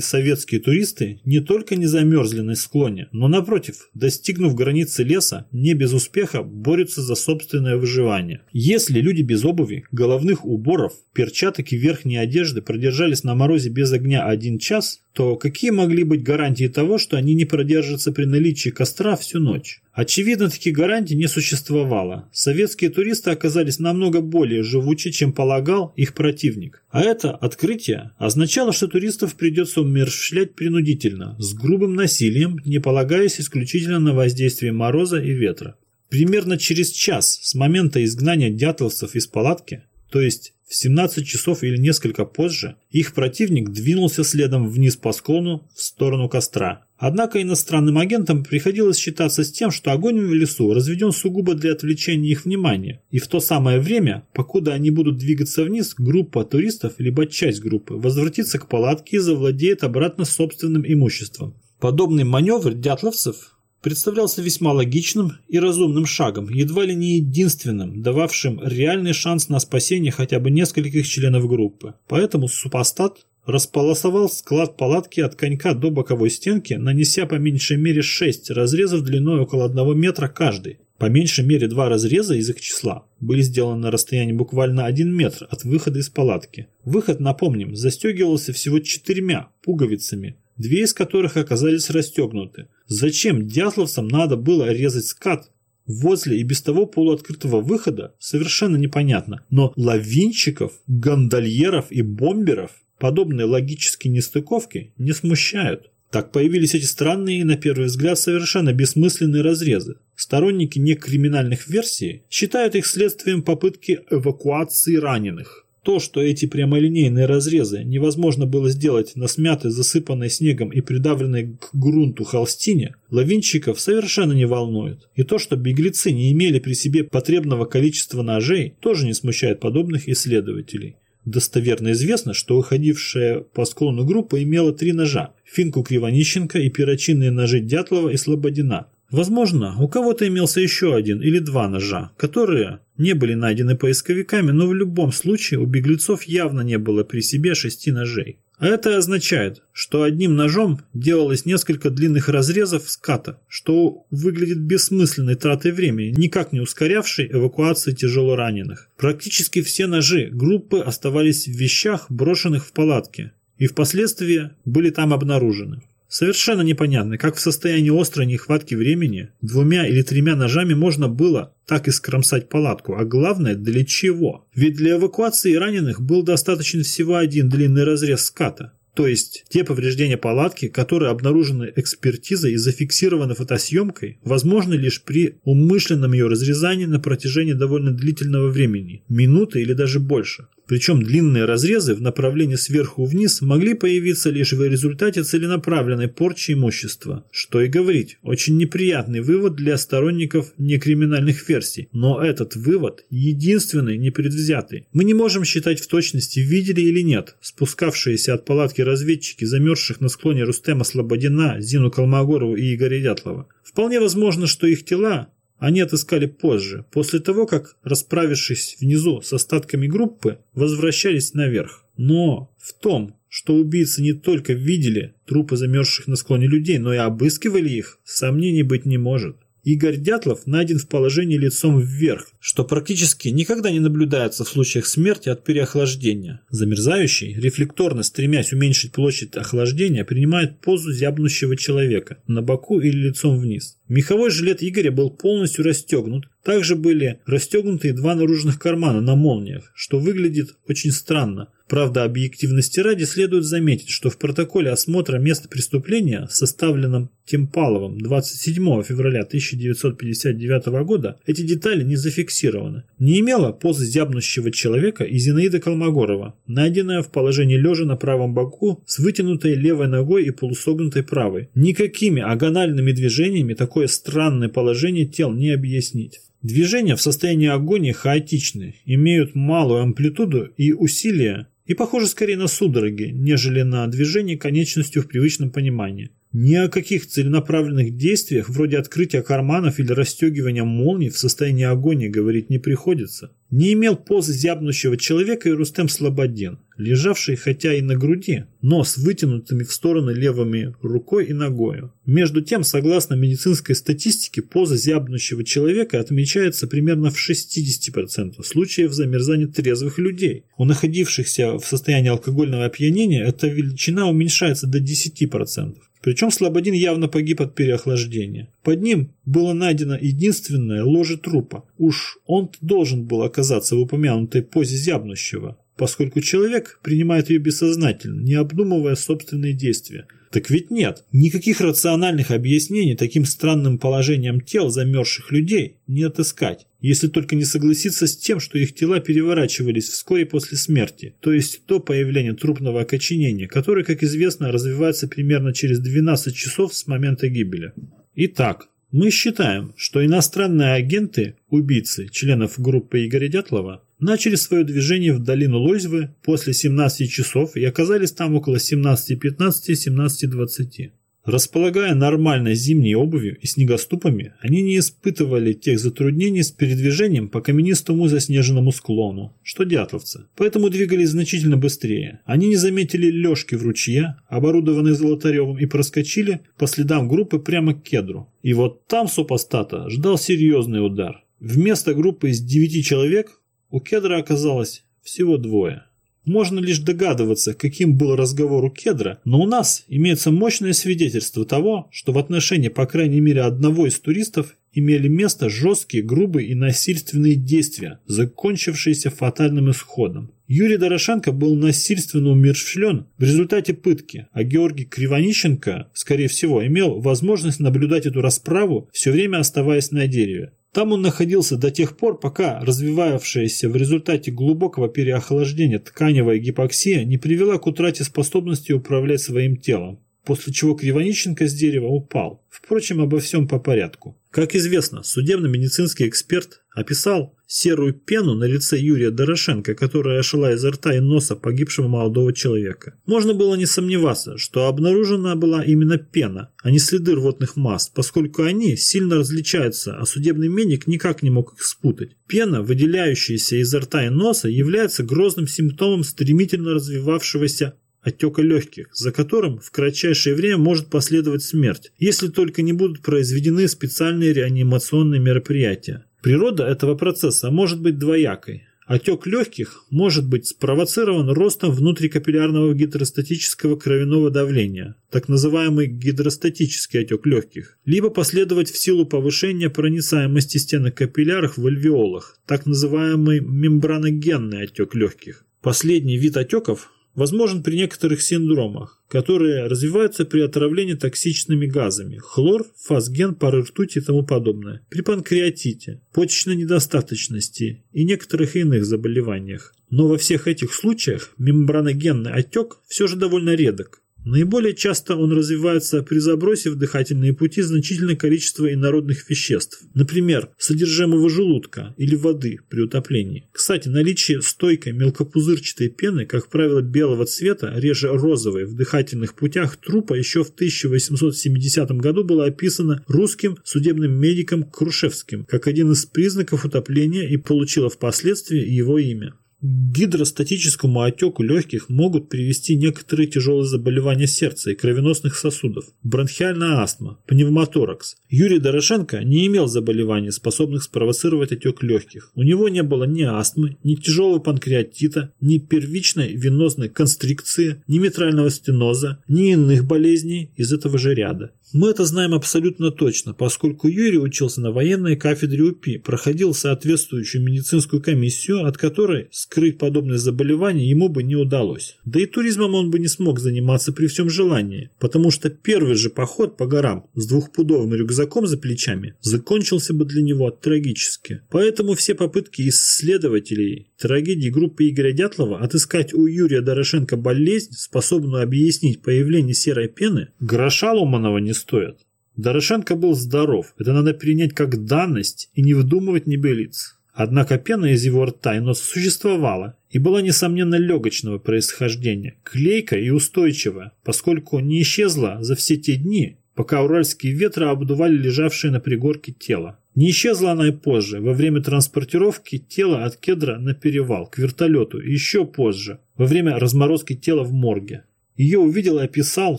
советские туристы не только не замерзли на склоне, но напротив, достигнув границы леса, не без успеха борются за собственное выживание. Если люди без обуви, головных уборов, перчаток и верхней одежды продержались на морозе без огня один час, то какие могли быть гарантии того, что они не продержатся при наличии костра всю ночь? Очевидно, таких гарантий не существовало. Советские туристы оказались намного более живучи, чем полагал их противник. А это открытие означало, что туристов придется умерщвлять принудительно, с грубым насилием, не полагаясь исключительно на воздействие мороза и ветра. Примерно через час с момента изгнания дятловцев из палатки, то есть в 17 часов или несколько позже, их противник двинулся следом вниз по склону в сторону костра. Однако иностранным агентам приходилось считаться с тем, что огонь в лесу разведен сугубо для отвлечения их внимания, и в то самое время, покуда они будут двигаться вниз, группа туристов, либо часть группы, возвратится к палатке и завладеет обратно собственным имуществом. Подобный маневр дятловцев представлялся весьма логичным и разумным шагом, едва ли не единственным, дававшим реальный шанс на спасение хотя бы нескольких членов группы. Поэтому супостат располосовал склад палатки от конька до боковой стенки, нанеся по меньшей мере 6 разрезов длиной около 1 метра каждый. По меньшей мере два разреза из их числа были сделаны на расстоянии буквально 1 метр от выхода из палатки. Выход, напомним, застегивался всего четырьмя пуговицами, две из которых оказались расстегнуты. Зачем дятловцам надо было резать скат возле и без того полуоткрытого выхода, совершенно непонятно. Но лавинщиков, гондольеров и бомберов Подобные логические нестыковки не смущают. Так появились эти странные и, на первый взгляд, совершенно бессмысленные разрезы. Сторонники некриминальных версий считают их следствием попытки эвакуации раненых. То, что эти прямолинейные разрезы невозможно было сделать на смятой, засыпанной снегом и придавленной к грунту холстине, лавинщиков совершенно не волнует. И то, что беглецы не имели при себе потребного количества ножей, тоже не смущает подобных исследователей. Достоверно известно, что выходившая по склону группа имела три ножа – финку Кривонищенко и перочинные ножи Дятлова и Слободина. Возможно, у кого-то имелся еще один или два ножа, которые не были найдены поисковиками, но в любом случае у беглецов явно не было при себе шести ножей. А это означает, что одним ножом делалось несколько длинных разрезов ската, что выглядит бессмысленной тратой времени, никак не ускорявшей эвакуацию тяжелораненых. Практически все ножи группы оставались в вещах, брошенных в палатке, и впоследствии были там обнаружены. Совершенно непонятно, как в состоянии острой нехватки времени двумя или тремя ножами можно было так и скромсать палатку, а главное, для чего? Ведь для эвакуации раненых был достаточен всего один длинный разрез ската. То есть те повреждения палатки, которые обнаружены экспертизой и зафиксированы фотосъемкой, возможны лишь при умышленном ее разрезании на протяжении довольно длительного времени, минуты или даже больше. Причем длинные разрезы в направлении сверху вниз могли появиться лишь в результате целенаправленной порчи имущества. Что и говорить, очень неприятный вывод для сторонников некриминальных версий. Но этот вывод единственный непредвзятый. Мы не можем считать в точности, видели или нет спускавшиеся от палатки разведчики, замерзших на склоне Рустема Слободина, Зину Колмогорову и Игоря Дятлова. Вполне возможно, что их тела они отыскали позже, после того, как, расправившись внизу с остатками группы, возвращались наверх. Но в том, что убийцы не только видели трупы замерзших на склоне людей, но и обыскивали их, сомнений быть не может. Игорь Дятлов найден в положении лицом вверх, что практически никогда не наблюдается в случаях смерти от переохлаждения. Замерзающий, рефлекторно стремясь уменьшить площадь охлаждения, принимает позу зябнущего человека на боку или лицом вниз. Меховой жилет Игоря был полностью расстегнут, также были расстегнуты два наружных кармана на молниях, что выглядит очень странно. Правда, объективности ради следует заметить, что в протоколе осмотра места преступления, составленном Темпаловым 27 февраля 1959 года, эти детали не зафиксированы. Не имела позы зябнущего человека и Зинаида Колмогорова, найденная в положении лежа на правом боку с вытянутой левой ногой и полусогнутой правой. Никакими агональными движениями такое странное положение тел не объяснить. Движения в состоянии агонии хаотичны, имеют малую амплитуду и усилия, и похожи скорее на судороги, нежели на движение конечностью в привычном понимании. Ни о каких целенаправленных действиях, вроде открытия карманов или расстегивания молний, в состоянии агонии говорить не приходится. Не имел позы зябнущего человека и Рустем Слободин, лежавший хотя и на груди, но с вытянутыми в стороны левыми рукой и ногою. Между тем, согласно медицинской статистике, поза зябнущего человека отмечается примерно в 60% случаев замерзания трезвых людей. У находившихся в состоянии алкогольного опьянения эта величина уменьшается до 10%. Причем Слободин явно погиб от переохлаждения. Под ним было найдено единственное ложе трупа. Уж он должен был оказаться в упомянутой позе зябнущего, поскольку человек принимает ее бессознательно, не обдумывая собственные действия – так ведь нет, никаких рациональных объяснений таким странным положением тел замерзших людей не отыскать, если только не согласиться с тем, что их тела переворачивались вскоре после смерти, то есть до появления трупного окоченения, которое, как известно, развивается примерно через 12 часов с момента гибели. Итак, мы считаем, что иностранные агенты, убийцы, членов группы Игоря Дятлова, начали свое движение в долину Лозьвы после 17 часов и оказались там около 17.15-17.20. Располагая нормальной зимней обувью и снегоступами, они не испытывали тех затруднений с передвижением по каменистому заснеженному склону, что дятловцы, поэтому двигались значительно быстрее. Они не заметили лёжки в ручье, оборудованной Золотаревым, и проскочили по следам группы прямо к кедру. И вот там супостата ждал серьезный удар. Вместо группы из девяти человек у кедра оказалось всего двое. Можно лишь догадываться, каким был разговор у кедра, но у нас имеется мощное свидетельство того, что в отношении, по крайней мере, одного из туристов имели место жесткие, грубые и насильственные действия, закончившиеся фатальным исходом. Юрий Дорошенко был насильственно умерщвлен в результате пытки, а Георгий Кривонищенко, скорее всего, имел возможность наблюдать эту расправу, все время оставаясь на дереве. Там он находился до тех пор, пока развивавшаяся в результате глубокого переохлаждения тканевая гипоксия не привела к утрате способности управлять своим телом, после чего Кривонищенко с дерева упал. Впрочем, обо всем по порядку. Как известно, судебно-медицинский эксперт описал серую пену на лице Юрия Дорошенко, которая шла изо рта и носа погибшего молодого человека. Можно было не сомневаться, что обнаружена была именно пена, а не следы рвотных масс, поскольку они сильно различаются, а судебный медик никак не мог их спутать. Пена, выделяющаяся изо рта и носа, является грозным симптомом стремительно развивавшегося отека легких, за которым в кратчайшее время может последовать смерть, если только не будут произведены специальные реанимационные мероприятия. Природа этого процесса может быть двоякой. Отек легких может быть спровоцирован ростом внутрикапиллярного гидростатического кровяного давления, так называемый гидростатический отек легких, либо последовать в силу повышения проницаемости стенок капилляров в альвеолах, так называемый мембраногенный отек легких. Последний вид отеков возможен при некоторых синдромах, которые развиваются при отравлении токсичными газами – хлор, фосген, пары ртути и тому подобное, при панкреатите, почечной недостаточности и некоторых иных заболеваниях. Но во всех этих случаях мембраногенный отек все же довольно редок. Наиболее часто он развивается при забросе в дыхательные пути значительное количество инородных веществ, например, содержимого желудка или воды при утоплении. Кстати, наличие стойкой мелкопузырчатой пены, как правило белого цвета, реже розовой, в дыхательных путях трупа еще в 1870 году было описано русским судебным медиком Крушевским как один из признаков утопления и получило впоследствии его имя гидростатическому отеку легких могут привести некоторые тяжелые заболевания сердца и кровеносных сосудов, бронхиальная астма, пневмоторакс. Юрий Дорошенко не имел заболеваний, способных спровоцировать отек легких. У него не было ни астмы, ни тяжелого панкреатита, ни первичной венозной констрикции, ни митрального стеноза, ни иных болезней из этого же ряда. Мы это знаем абсолютно точно, поскольку Юрий учился на военной кафедре УПИ, проходил соответствующую медицинскую комиссию, от которой скрыть подобные заболевания ему бы не удалось. Да и туризмом он бы не смог заниматься при всем желании, потому что первый же поход по горам с двухпудовым рюкзаком за плечами закончился бы для него трагически. Поэтому все попытки исследователей трагедии группы Игоря Дятлова отыскать у Юрия Дорошенко болезнь, способную объяснить появление серой пены, гроша ломаного не стоят. Дорошенко был здоров, это надо принять как данность и не вдумывать небылиц. Однако пена из его рта и носа существовала и была, несомненно, легочного происхождения, клейкая и устойчивая, поскольку не исчезла за все те дни, пока уральские ветры обдували лежавшее на пригорке тело. Не исчезла она и позже, во время транспортировки тела от кедра на перевал, к вертолету, и еще позже, во время разморозки тела в морге. Ее увидел и описал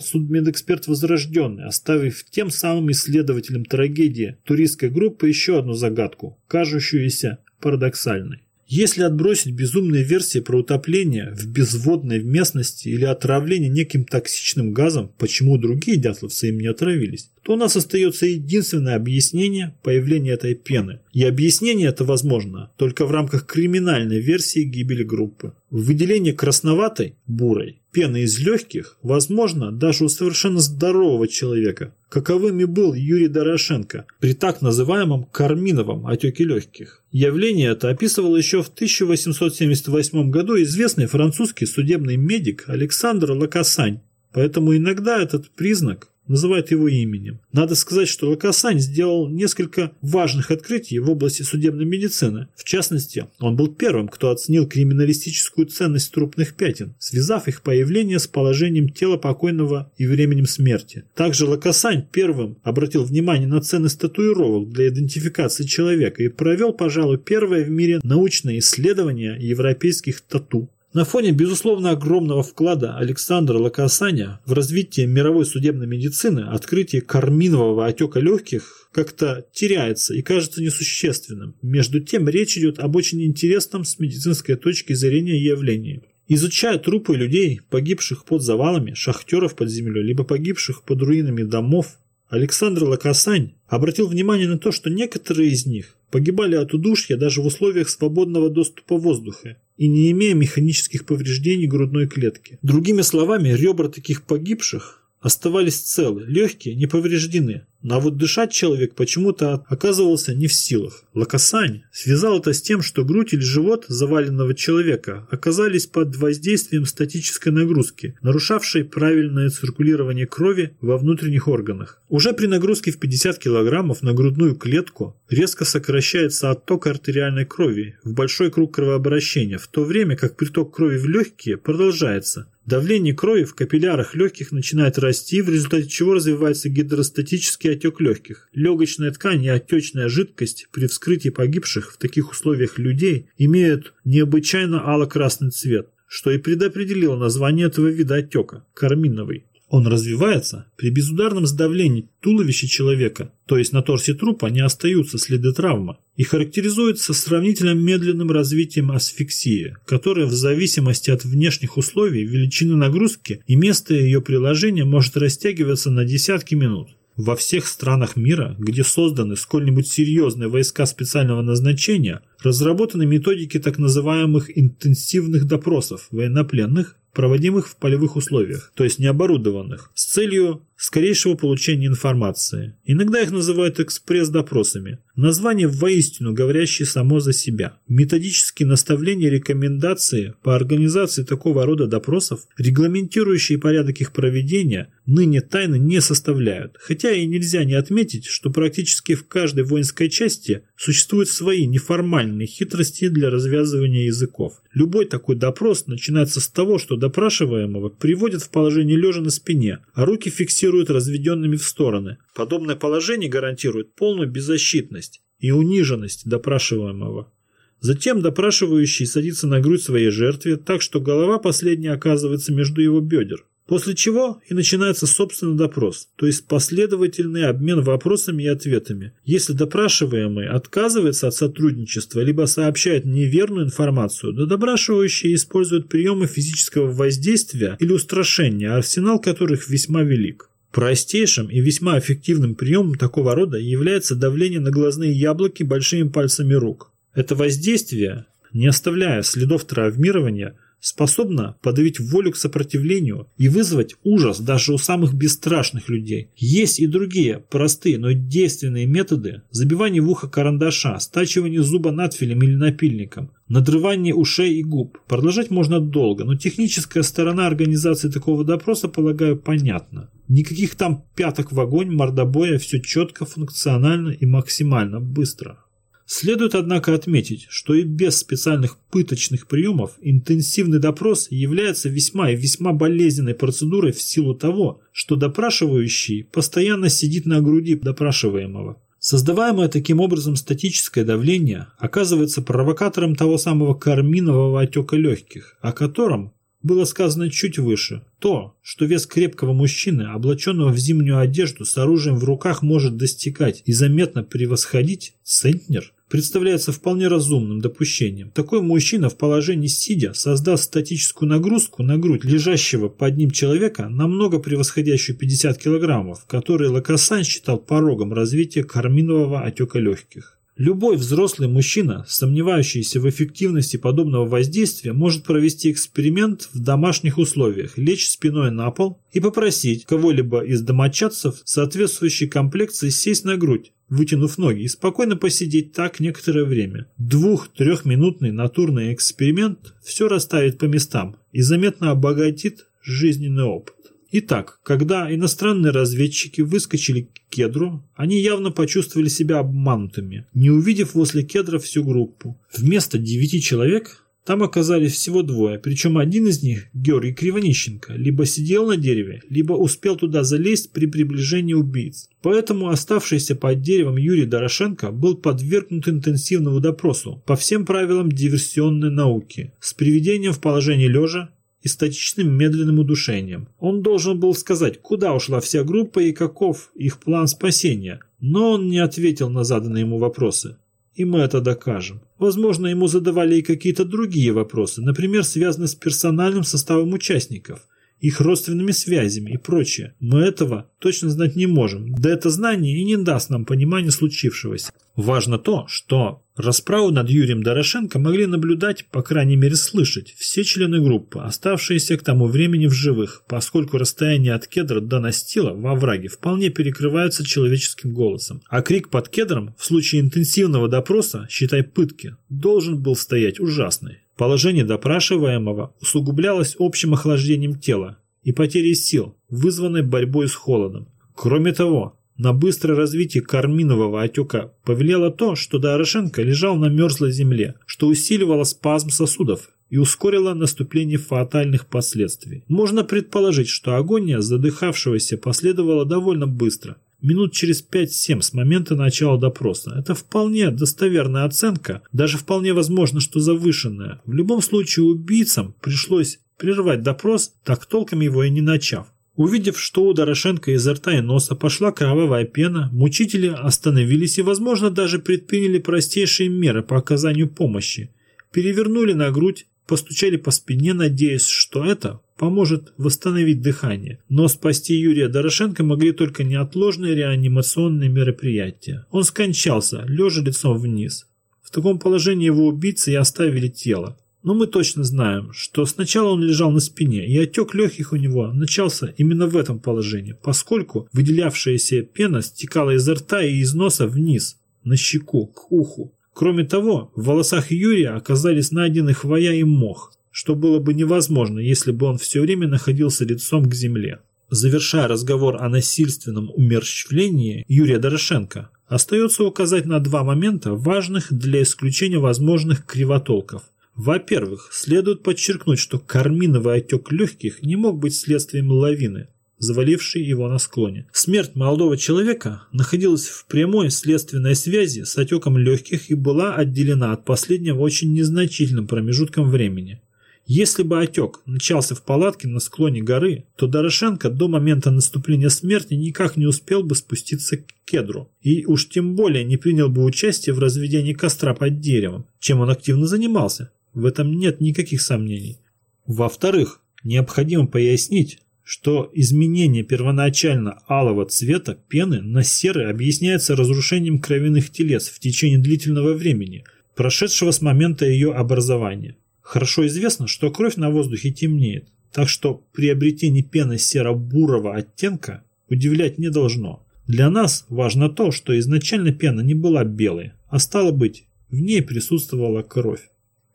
судмедэксперт Возрожденный, оставив тем самым исследователям трагедии туристской группы еще одну загадку, кажущуюся парадоксальной. Если отбросить безумные версии про утопление в безводной местности или отравление неким токсичным газом, почему другие дятловцы им не отравились, то у нас остается единственное объяснение появления этой пены. И объяснение это возможно только в рамках криминальной версии гибели группы. Выделение красноватой, бурой, пены из легких возможно даже у совершенно здорового человека, каковым и был Юрий Дорошенко при так называемом карминовом отеке легких. Явление это описывал еще в 1878 году известный французский судебный медик Александр Лакасань. Поэтому иногда этот признак называют его именем. Надо сказать, что Лакасань сделал несколько важных открытий в области судебной медицины. В частности, он был первым, кто оценил криминалистическую ценность трупных пятен, связав их появление с положением тела покойного и временем смерти. Также Лакасань первым обратил внимание на ценность татуировок для идентификации человека и провел, пожалуй, первое в мире научное исследование европейских тату. На фоне, безусловно, огромного вклада Александра Лакасаня в развитие мировой судебной медицины открытие карминового отека легких как-то теряется и кажется несущественным. Между тем, речь идет об очень интересном с медицинской точки зрения явлении. Изучая трупы людей, погибших под завалами, шахтеров под землей, либо погибших под руинами домов, Александр Лакасань обратил внимание на то, что некоторые из них погибали от удушья даже в условиях свободного доступа воздуха и не имея механических повреждений грудной клетки. Другими словами, ребра таких погибших оставались целы, легкие не повреждены, а вот дышать человек почему-то оказывался не в силах. Лакасань связал это с тем, что грудь или живот заваленного человека оказались под воздействием статической нагрузки, нарушавшей правильное циркулирование крови во внутренних органах. Уже при нагрузке в 50 кг на грудную клетку резко сокращается отток артериальной крови в большой круг кровообращения, в то время как приток крови в легкие продолжается. Давление крови в капиллярах легких начинает расти, в результате чего развивается гидростатический отек легких. Легочная ткань и отечная жидкость при вскрытии погибших в таких условиях людей имеют необычайно ало-красный цвет, что и предопределило название этого вида отека – карминовый. Он развивается при безударном сдавлении туловища человека, то есть на торсе трупа не остаются следы травмы, и характеризуется сравнительно медленным развитием асфиксии, которая в зависимости от внешних условий, величины нагрузки и места ее приложения может растягиваться на десятки минут. Во всех странах мира, где созданы сколь-нибудь серьезные войска специального назначения, разработаны методики так называемых интенсивных допросов военнопленных проводимых в полевых условиях, то есть необорудованных, с целью скорейшего получения информации. Иногда их называют экспресс-допросами. Название воистину говорящее само за себя. Методические наставления и рекомендации по организации такого рода допросов, регламентирующие порядок их проведения, ныне тайны не составляют. Хотя и нельзя не отметить, что практически в каждой воинской части существуют свои неформальные хитрости для развязывания языков. Любой такой допрос начинается с того, что допрашиваемого приводят в положение лежа на спине, а руки фиксируют разведенными в стороны. Подобное положение гарантирует полную беззащитность и униженность допрашиваемого. Затем допрашивающий садится на грудь своей жертве так, что голова последней оказывается между его бедер. После чего и начинается собственный допрос, то есть последовательный обмен вопросами и ответами. Если допрашиваемый отказывается от сотрудничества либо сообщает неверную информацию, то допрашивающие используют приемы физического воздействия или устрашения, арсенал которых весьма велик. Простейшим и весьма эффективным приемом такого рода является давление на глазные яблоки большими пальцами рук. Это воздействие, не оставляя следов травмирования, способна подавить волю к сопротивлению и вызвать ужас даже у самых бесстрашных людей. Есть и другие, простые, но действенные методы забивания в ухо карандаша, стачивания зуба надфилем или напильником, надрывание ушей и губ. Продолжать можно долго, но техническая сторона организации такого допроса, полагаю, понятна. Никаких там пяток в огонь, мордобоя, все четко, функционально и максимально быстро. Следует, однако, отметить, что и без специальных пыточных приемов интенсивный допрос является весьма и весьма болезненной процедурой в силу того, что допрашивающий постоянно сидит на груди допрашиваемого. Создаваемое таким образом статическое давление оказывается провокатором того самого карминового отека легких, о котором было сказано чуть выше. То, что вес крепкого мужчины, облаченного в зимнюю одежду с оружием в руках, может достигать и заметно превосходить центнер, представляется вполне разумным допущением. Такой мужчина в положении сидя создаст статическую нагрузку на грудь лежащего под ним человека, намного превосходящую 50 килограммов, который Лакасан считал порогом развития карминового отека легких. Любой взрослый мужчина, сомневающийся в эффективности подобного воздействия, может провести эксперимент в домашних условиях, лечь спиной на пол и попросить кого-либо из домочадцев соответствующей комплекции сесть на грудь, вытянув ноги, и спокойно посидеть так некоторое время. Двух-трехминутный натурный эксперимент все расставит по местам и заметно обогатит жизненный опыт. Итак, когда иностранные разведчики выскочили к кедру, они явно почувствовали себя обманутыми, не увидев возле кедра всю группу. Вместо девяти человек там оказались всего двое, причем один из них, Георгий Кривонищенко, либо сидел на дереве, либо успел туда залезть при приближении убийц. Поэтому оставшийся под деревом Юрий Дорошенко был подвергнут интенсивному допросу по всем правилам диверсионной науки, с приведением в положение лежа, и статичным медленным удушением. Он должен был сказать, куда ушла вся группа и каков их план спасения, но он не ответил на заданные ему вопросы. И мы это докажем. Возможно, ему задавали и какие-то другие вопросы, например, связанные с персональным составом участников, их родственными связями и прочее. Мы этого точно знать не можем, да это знание и не даст нам понимания случившегося. Важно то, что расправу над Юрием Дорошенко могли наблюдать, по крайней мере слышать, все члены группы, оставшиеся к тому времени в живых, поскольку расстояние от кедра до настила во враге вполне перекрывается человеческим голосом. А крик под кедром в случае интенсивного допроса, считай пытки, должен был стоять ужасный. Положение допрашиваемого усугублялось общим охлаждением тела и потерей сил, вызванной борьбой с холодом. Кроме того, на быстрое развитие карминового отека повлияло то, что Дорошенко лежал на мерзлой земле, что усиливало спазм сосудов и ускорило наступление фатальных последствий. Можно предположить, что агония задыхавшегося последовала довольно быстро, минут через 5-7 с момента начала допроса. Это вполне достоверная оценка, даже вполне возможно, что завышенная. В любом случае убийцам пришлось прервать допрос, так толком его и не начав. Увидев, что у Дорошенко изо рта и носа пошла кровавая пена, мучители остановились и, возможно, даже предприняли простейшие меры по оказанию помощи. Перевернули на грудь, постучали по спине, надеясь, что это поможет восстановить дыхание. Но спасти Юрия Дорошенко могли только неотложные реанимационные мероприятия. Он скончался, лежа лицом вниз. В таком положении его убийцы и оставили тело. Но мы точно знаем, что сначала он лежал на спине, и отек легких у него начался именно в этом положении, поскольку выделявшаяся пена стекала изо рта и из носа вниз, на щеку, к уху. Кроме того, в волосах Юрия оказались найдены хвоя и мох, что было бы невозможно, если бы он все время находился лицом к земле. Завершая разговор о насильственном умерщвлении Юрия Дорошенко, остается указать на два момента, важных для исключения возможных кривотолков. Во-первых, следует подчеркнуть, что карминовый отек легких не мог быть следствием лавины, завалившей его на склоне. Смерть молодого человека находилась в прямой следственной связи с отеком легких и была отделена от последнего очень незначительным промежутком времени. Если бы отек начался в палатке на склоне горы, то Дорошенко до момента наступления смерти никак не успел бы спуститься к кедру и уж тем более не принял бы участие в разведении костра под деревом, чем он активно занимался. В этом нет никаких сомнений. Во-вторых, необходимо пояснить, что изменение первоначально алого цвета пены на серый объясняется разрушением кровяных телец в течение длительного времени, прошедшего с момента ее образования. Хорошо известно, что кровь на воздухе темнеет, так что приобретение пены серо-бурого оттенка удивлять не должно. Для нас важно то, что изначально пена не была белой, а стало быть, в ней присутствовала кровь.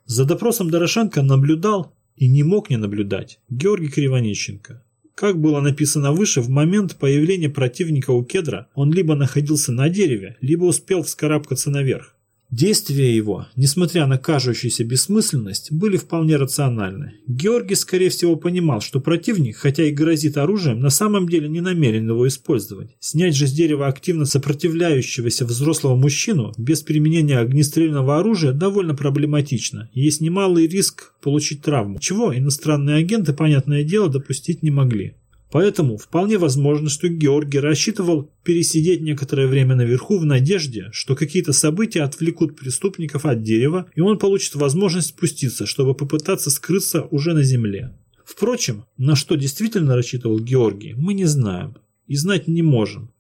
За допросом Дорошенко наблюдал и не мог не наблюдать Георгий Кривонищенко. Как было написано выше, в момент появления противника у кедра он либо находился на дереве, либо успел вскарабкаться наверх. Действия его, несмотря на кажущуюся бессмысленность, были вполне рациональны. Георгий, скорее всего, понимал, что противник, хотя и грозит оружием, на самом деле не намерен его использовать. Снять же с дерева активно сопротивляющегося взрослого мужчину без применения огнестрельного оружия довольно проблематично. Есть немалый риск получить травму, чего иностранные агенты, понятное дело, допустить не могли. Поэтому вполне возможно, что Георгий рассчитывал пересидеть некоторое время наверху в надежде, что какие-то события отвлекут преступников от дерева, и он получит возможность спуститься, чтобы попытаться скрыться уже на земле. Впрочем, на что действительно рассчитывал Георгий, мы не знаем и знать не можем.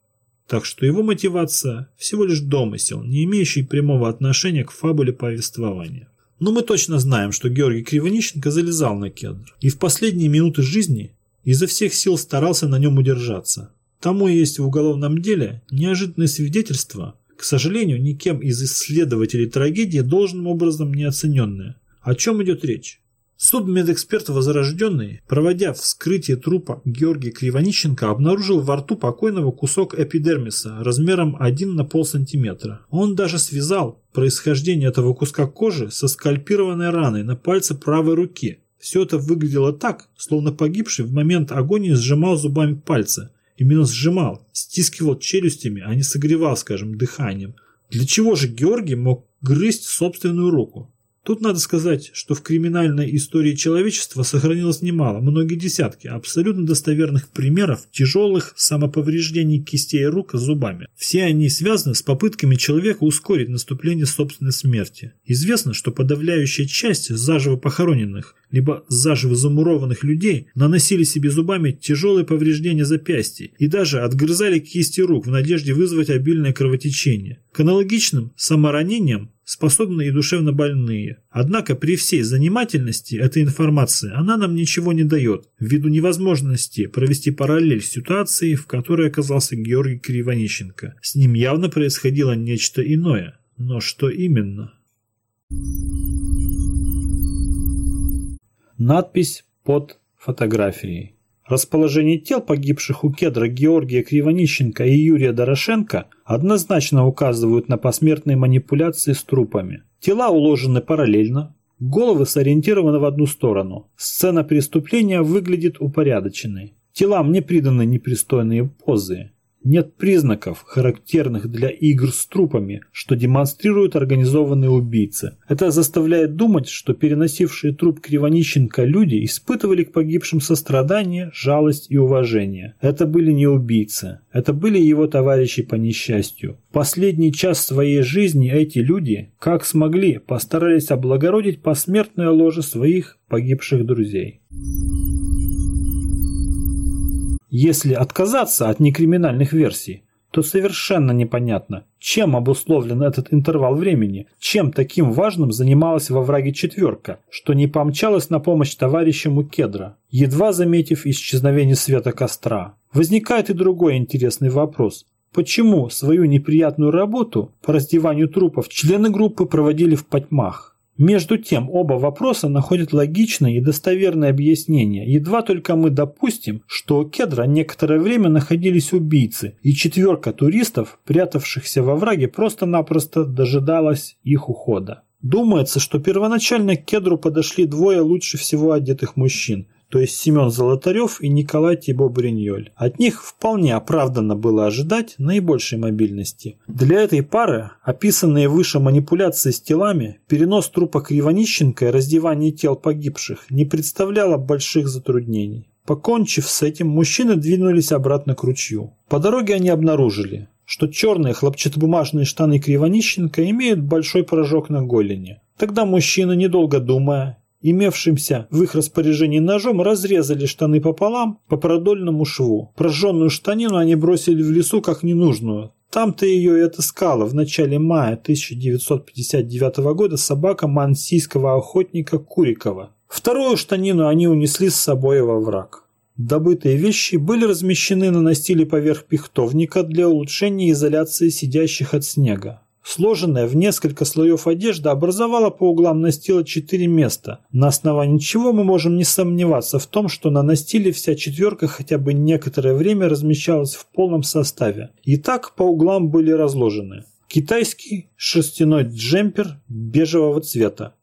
Так что его мотивация всего лишь домысел, не имеющий прямого отношения к фабуле повествования. Но мы точно знаем, что Георгий Кривонищенко залезал на кедр. И в последние минуты жизни изо всех сил старался на нем удержаться. Тому есть в уголовном деле неожиданное свидетельство, к сожалению, никем из исследователей трагедии должным образом не оцененное. О чем идет речь? Судмедэксперт Возрожденный, проводя вскрытие трупа Георгия Кривонищенко, обнаружил во рту покойного кусок эпидермиса размером 1 на полсантиметра. Он даже связал происхождение этого куска кожи со скальпированной раной на пальце правой руки, все это выглядело так, словно погибший в момент агонии сжимал зубами пальцы. Именно сжимал, стискивал челюстями, а не согревал, скажем, дыханием. Для чего же Георгий мог грызть собственную руку? Тут надо сказать, что в криминальной истории человечества сохранилось немало, многие десятки абсолютно достоверных примеров тяжелых самоповреждений кистей рук зубами. Все они связаны с попытками человека ускорить наступление собственной смерти. Известно, что подавляющая часть заживо похороненных либо заживо замурованных людей наносили себе зубами тяжелые повреждения запястья и даже отгрызали кисти рук в надежде вызвать обильное кровотечение. К аналогичным саморанениям способны и душевно больные. Однако при всей занимательности этой информации она нам ничего не дает, ввиду невозможности провести параллель с ситуацией, в которой оказался Георгий Кривонищенко. С ним явно происходило нечто иное. Но что именно? Надпись под фотографией. Расположение тел погибших у кедра Георгия Кривонищенко и Юрия Дорошенко однозначно указывают на посмертные манипуляции с трупами. Тела уложены параллельно, головы сориентированы в одну сторону. Сцена преступления выглядит упорядоченной. Телам не приданы непристойные позы. Нет признаков, характерных для игр с трупами, что демонстрируют организованные убийцы. Это заставляет думать, что переносившие труп Кривонищенко люди испытывали к погибшим сострадание, жалость и уважение. Это были не убийцы, это были его товарищи по несчастью. Последний час своей жизни эти люди, как смогли, постарались облагородить посмертное ложе своих погибших друзей. Thank you. Если отказаться от некриминальных версий, то совершенно непонятно, чем обусловлен этот интервал времени, чем таким важным занималась во враге четверка, что не помчалась на помощь товарищам у кедра, едва заметив исчезновение света костра. Возникает и другой интересный вопрос. Почему свою неприятную работу по раздеванию трупов члены группы проводили в потьмах? Между тем, оба вопроса находят логичное и достоверное объяснение. Едва только мы допустим, что у кедра некоторое время находились убийцы, и четверка туристов, прятавшихся во враге, просто-напросто дожидалась их ухода. Думается, что первоначально к кедру подошли двое лучше всего одетых мужчин, то есть Семен Золотарев и Николай Тибо-Бриньоль. От них вполне оправданно было ожидать наибольшей мобильности. Для этой пары описанные выше манипуляции с телами, перенос трупа Кривонищенко и раздевание тел погибших не представляло больших затруднений. Покончив с этим, мужчины двинулись обратно к ручью. По дороге они обнаружили, что черные хлопчатобумажные штаны Кривонищенко имеют большой прожог на голени. Тогда мужчины, недолго думая, имевшимся в их распоряжении ножом, разрезали штаны пополам по продольному шву. Прожженную штанину они бросили в лесу как ненужную. Там-то ее и отыскала в начале мая 1959 года собака мансийского охотника Курикова. Вторую штанину они унесли с собой во враг. Добытые вещи были размещены на настиле поверх пихтовника для улучшения изоляции сидящих от снега. Сложенная в несколько слоев одежда образовала по углам настила четыре места, на основании чего мы можем не сомневаться в том, что на настиле вся четверка хотя бы некоторое время размещалась в полном составе. И так по углам были разложены. Китайский шерстяной джемпер бежевого цвета.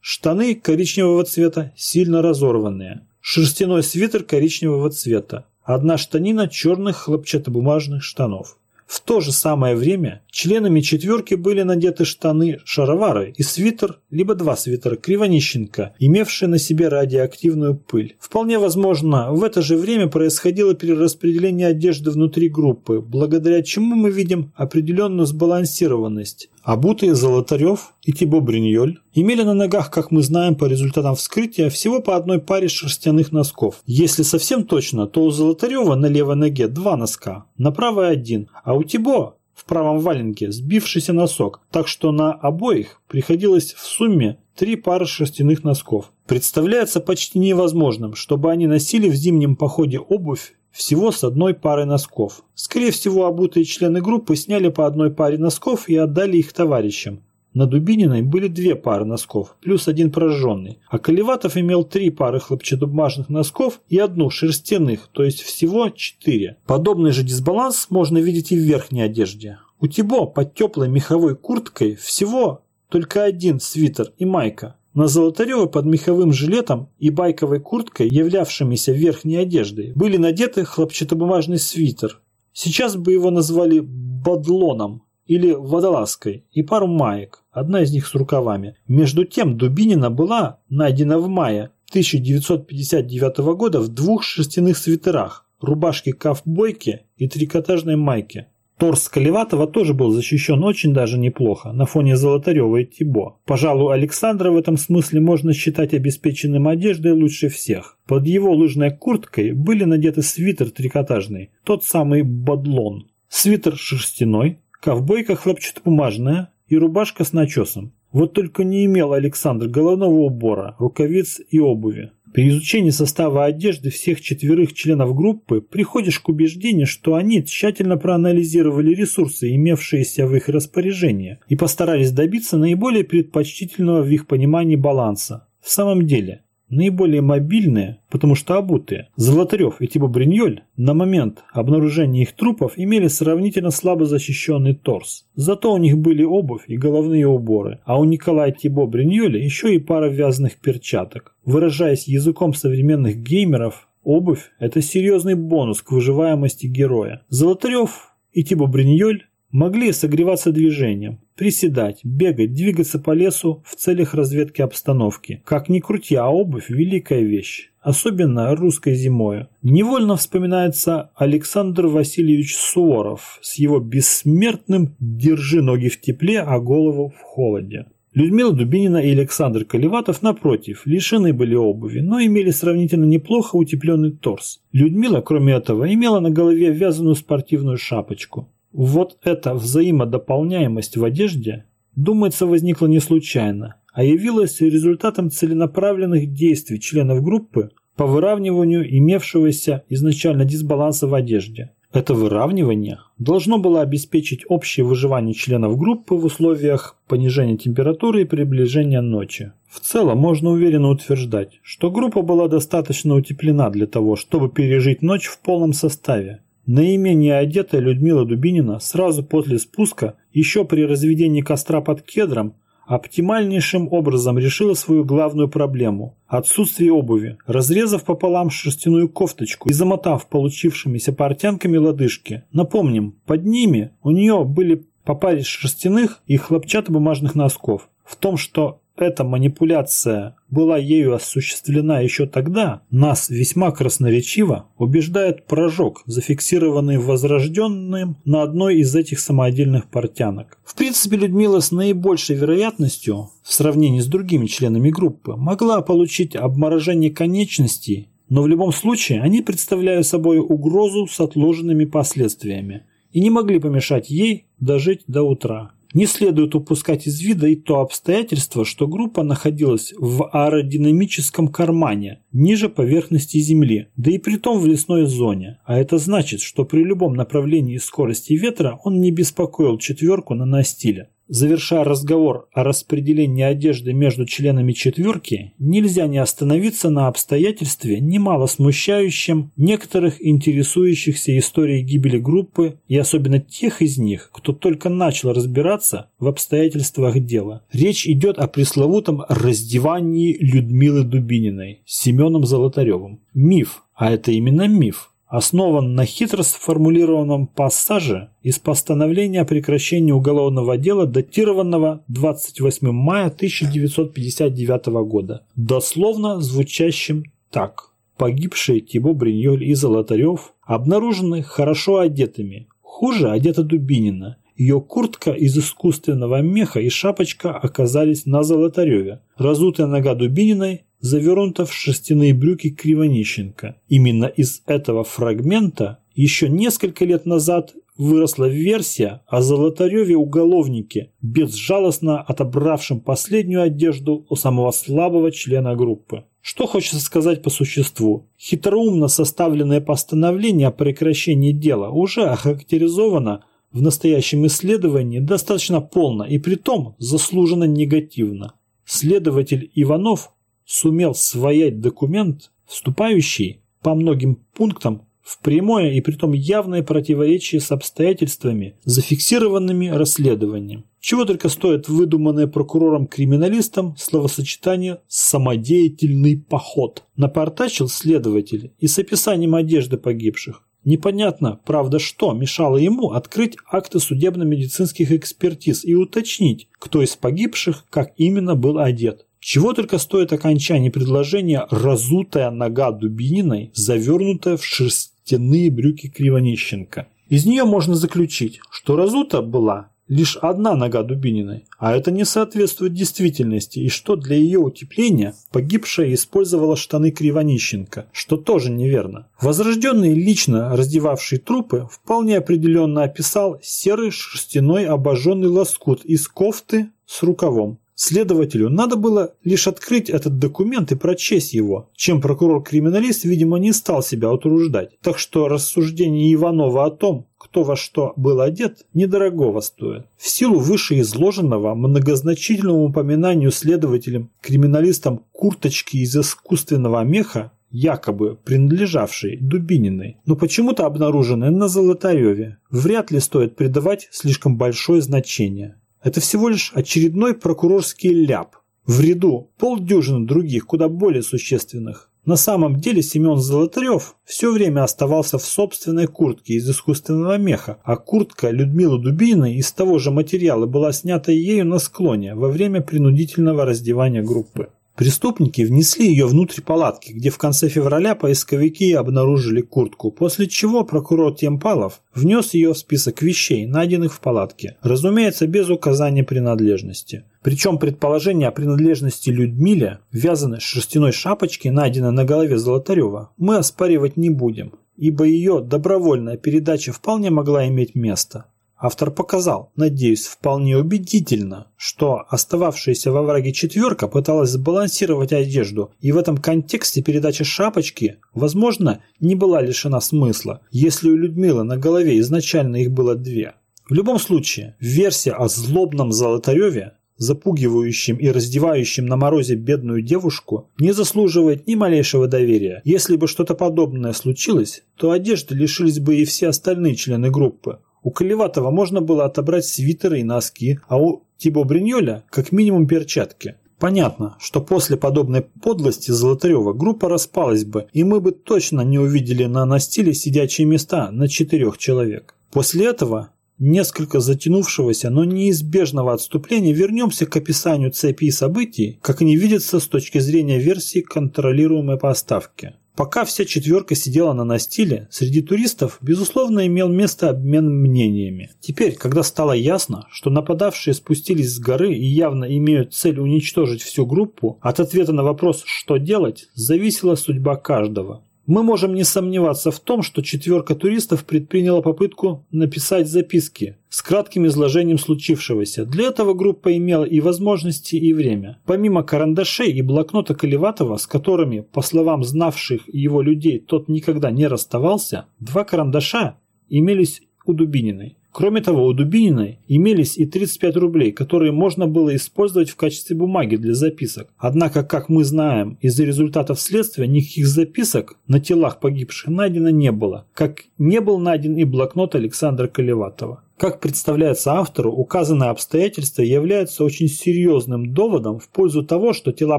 Штаны коричневого цвета, сильно разорванные. Шерстяной свитер коричневого цвета. Одна штанина черных хлопчатобумажных штанов. В то же самое время членами четверки были надеты штаны, шаровары и свитер, либо два свитера Кривонищенко, имевшие на себе радиоактивную пыль. Вполне возможно, в это же время происходило перераспределение одежды внутри группы, благодаря чему мы видим определенную сбалансированность. Обутые Золотарев и Тибо Бриньоль имели на ногах, как мы знаем по результатам вскрытия, всего по одной паре шерстяных носков. Если совсем точно, то у Золотарева на левой ноге два носка, на правой один, а у Тибо в правом валенке сбившийся носок, так что на обоих приходилось в сумме три пары шерстяных носков. Представляется почти невозможным, чтобы они носили в зимнем походе обувь всего с одной парой носков. Скорее всего, обутые члены группы сняли по одной паре носков и отдали их товарищам. На Дубининой были две пары носков, плюс один прожженный, а Колеватов имел три пары хлопчатобумажных носков и одну шерстяных, то есть всего четыре. Подобный же дисбаланс можно видеть и в верхней одежде. У Тибо под теплой меховой курткой всего только один свитер и майка, на Золотарева под меховым жилетом и байковой курткой, являвшимися верхней одеждой, были надеты хлопчатобумажный свитер. Сейчас бы его назвали бадлоном или водолазкой и пару маек, одна из них с рукавами. Между тем Дубинина была найдена в мае 1959 года в двух шерстяных свитерах, рубашке ковбойке и трикотажной майке. Торс Колеватова тоже был защищен очень даже неплохо на фоне Золотарева и Тибо. Пожалуй, Александра в этом смысле можно считать обеспеченным одеждой лучше всех. Под его лыжной курткой были надеты свитер трикотажный, тот самый бадлон. Свитер шерстяной, ковбойка хлопчатобумажная и рубашка с начесом. Вот только не имел Александр головного убора, рукавиц и обуви. При изучении состава одежды всех четверых членов группы приходишь к убеждению, что они тщательно проанализировали ресурсы, имевшиеся в их распоряжении, и постарались добиться наиболее предпочтительного в их понимании баланса. В самом деле, наиболее мобильные, потому что обутые. Золотарев и Тибо Бриньоль на момент обнаружения их трупов имели сравнительно слабо защищенный торс. Зато у них были обувь и головные уборы, а у Николая Тибо Бриньоля еще и пара вязаных перчаток. Выражаясь языком современных геймеров, обувь – это серьезный бонус к выживаемости героя. Золотарев и Тибо Бриньоль могли согреваться движением, приседать, бегать, двигаться по лесу в целях разведки обстановки. Как ни крути, а обувь – великая вещь, особенно русской зимой. Невольно вспоминается Александр Васильевич Суворов с его бессмертным «держи ноги в тепле, а голову в холоде». Людмила Дубинина и Александр Колеватов, напротив, лишены были обуви, но имели сравнительно неплохо утепленный торс. Людмила, кроме этого, имела на голове вязаную спортивную шапочку. Вот эта взаимодополняемость в одежде, думается, возникла не случайно, а явилась результатом целенаправленных действий членов группы по выравниванию имевшегося изначально дисбаланса в одежде. Это выравнивание должно было обеспечить общее выживание членов группы в условиях понижения температуры и приближения ночи. В целом можно уверенно утверждать, что группа была достаточно утеплена для того, чтобы пережить ночь в полном составе. Наименее одетая Людмила Дубинина сразу после спуска, еще при разведении костра под кедром, оптимальнейшим образом решила свою главную проблему – отсутствие обуви, разрезав пополам шерстяную кофточку и замотав получившимися портянками лодыжки. Напомним, под ними у нее были по паре шерстяных и хлопчатобумажных носков. В том, что эта манипуляция была ею осуществлена еще тогда, нас весьма красноречиво убеждает прожог, зафиксированный возрожденным на одной из этих самодельных портянок. В принципе, Людмила с наибольшей вероятностью, в сравнении с другими членами группы, могла получить обморожение конечностей, но в любом случае они представляют собой угрозу с отложенными последствиями и не могли помешать ей дожить до утра. Не следует упускать из вида и то обстоятельство, что группа находилась в аэродинамическом кармане, ниже поверхности Земли, да и притом в лесной зоне. А это значит, что при любом направлении скорости ветра он не беспокоил четверку на настиле. Завершая разговор о распределении одежды между членами четверки, нельзя не остановиться на обстоятельстве, немало смущающем некоторых интересующихся историей гибели группы и особенно тех из них, кто только начал разбираться в обстоятельствах дела. Речь идет о пресловутом раздевании Людмилы Дубининой Семеном Золотаревым. Миф, а это именно миф, основан на хитро сформулированном пассаже из постановления о прекращении уголовного дела, датированного 28 мая 1959 года, дословно звучащим так. Погибшие Тибо Бриньоль и Золотарев обнаружены хорошо одетыми. Хуже одета Дубинина. Ее куртка из искусственного меха и шапочка оказались на Золотареве. Разутая нога Дубининой завернута в шерстяные брюки Кривонищенко. Именно из этого фрагмента еще несколько лет назад выросла версия о Золотареве-уголовнике, безжалостно отобравшем последнюю одежду у самого слабого члена группы. Что хочется сказать по существу? Хитроумно составленное постановление о прекращении дела уже охарактеризовано в настоящем исследовании достаточно полно и притом заслуженно негативно. Следователь Иванов сумел своять документ, вступающий по многим пунктам в прямое и притом явное противоречие с обстоятельствами, зафиксированными расследованием. Чего только стоит выдуманное прокурором-криминалистом словосочетание «самодеятельный поход». Напортачил следователь и с описанием одежды погибших. Непонятно, правда, что мешало ему открыть акты судебно-медицинских экспертиз и уточнить, кто из погибших как именно был одет. Чего только стоит окончание предложения «разутая нога Дубининой, завернутая в шерстяные брюки Кривонищенко». Из нее можно заключить, что разута была лишь одна нога Дубининой, а это не соответствует действительности, и что для ее утепления погибшая использовала штаны Кривонищенко, что тоже неверно. Возрожденный, лично раздевавший трупы, вполне определенно описал серый шерстяной обожженный лоскут из кофты с рукавом. Следователю надо было лишь открыть этот документ и прочесть его, чем прокурор-криминалист, видимо, не стал себя утруждать. Так что рассуждение Иванова о том, кто во что был одет, недорогого стоит. В силу вышеизложенного многозначительному упоминанию следователям, криминалистам курточки из искусственного меха, якобы принадлежавшей Дубининой, но почему-то обнаруженной на Золотареве, вряд ли стоит придавать слишком большое значение. Это всего лишь очередной прокурорский ляп в ряду полдюжины других, куда более существенных. На самом деле Семен Золотарев все время оставался в собственной куртке из искусственного меха, а куртка Людмилы Дубининой из того же материала была снята ею на склоне во время принудительного раздевания группы. Преступники внесли ее внутрь палатки, где в конце февраля поисковики обнаружили куртку, после чего прокурор Темпалов внес ее в список вещей, найденных в палатке, разумеется, без указания принадлежности. Причем предположение о принадлежности Людмиле, вязаной шерстяной шапочки, найденной на голове Золотарева, мы оспаривать не будем, ибо ее добровольная передача вполне могла иметь место. Автор показал, надеюсь, вполне убедительно, что остававшаяся во враге четверка пыталась сбалансировать одежду, и в этом контексте передача шапочки, возможно, не была лишена смысла, если у Людмилы на голове изначально их было две. В любом случае, версия о злобном Золотареве, запугивающем и раздевающем на морозе бедную девушку, не заслуживает ни малейшего доверия. Если бы что-то подобное случилось, то одежды лишились бы и все остальные члены группы. У Колеватова можно было отобрать свитеры и носки, а у Тибо Бриньоля как минимум перчатки. Понятно, что после подобной подлости Золотарева группа распалась бы, и мы бы точно не увидели на настиле сидячие места на четырех человек. После этого, несколько затянувшегося, но неизбежного отступления, вернемся к описанию цепи событий, как они видятся с точки зрения версии контролируемой поставки. Пока вся четверка сидела на настиле, среди туристов, безусловно, имел место обмен мнениями. Теперь, когда стало ясно, что нападавшие спустились с горы и явно имеют цель уничтожить всю группу, от ответа на вопрос «что делать?» зависела судьба каждого. Мы можем не сомневаться в том, что четверка туристов предприняла попытку написать записки с кратким изложением случившегося. Для этого группа имела и возможности, и время. Помимо карандашей и блокнота Колеватова, с которыми, по словам знавших его людей, тот никогда не расставался, два карандаша имелись у Дубининой. Кроме того, у Дубининой имелись и 35 рублей, которые можно было использовать в качестве бумаги для записок. Однако, как мы знаем, из-за результатов следствия никаких записок на телах погибших найдено не было, как не был найден и блокнот Александра Колеватова. Как представляется автору, указанные обстоятельства являются очень серьезным доводом в пользу того, что тела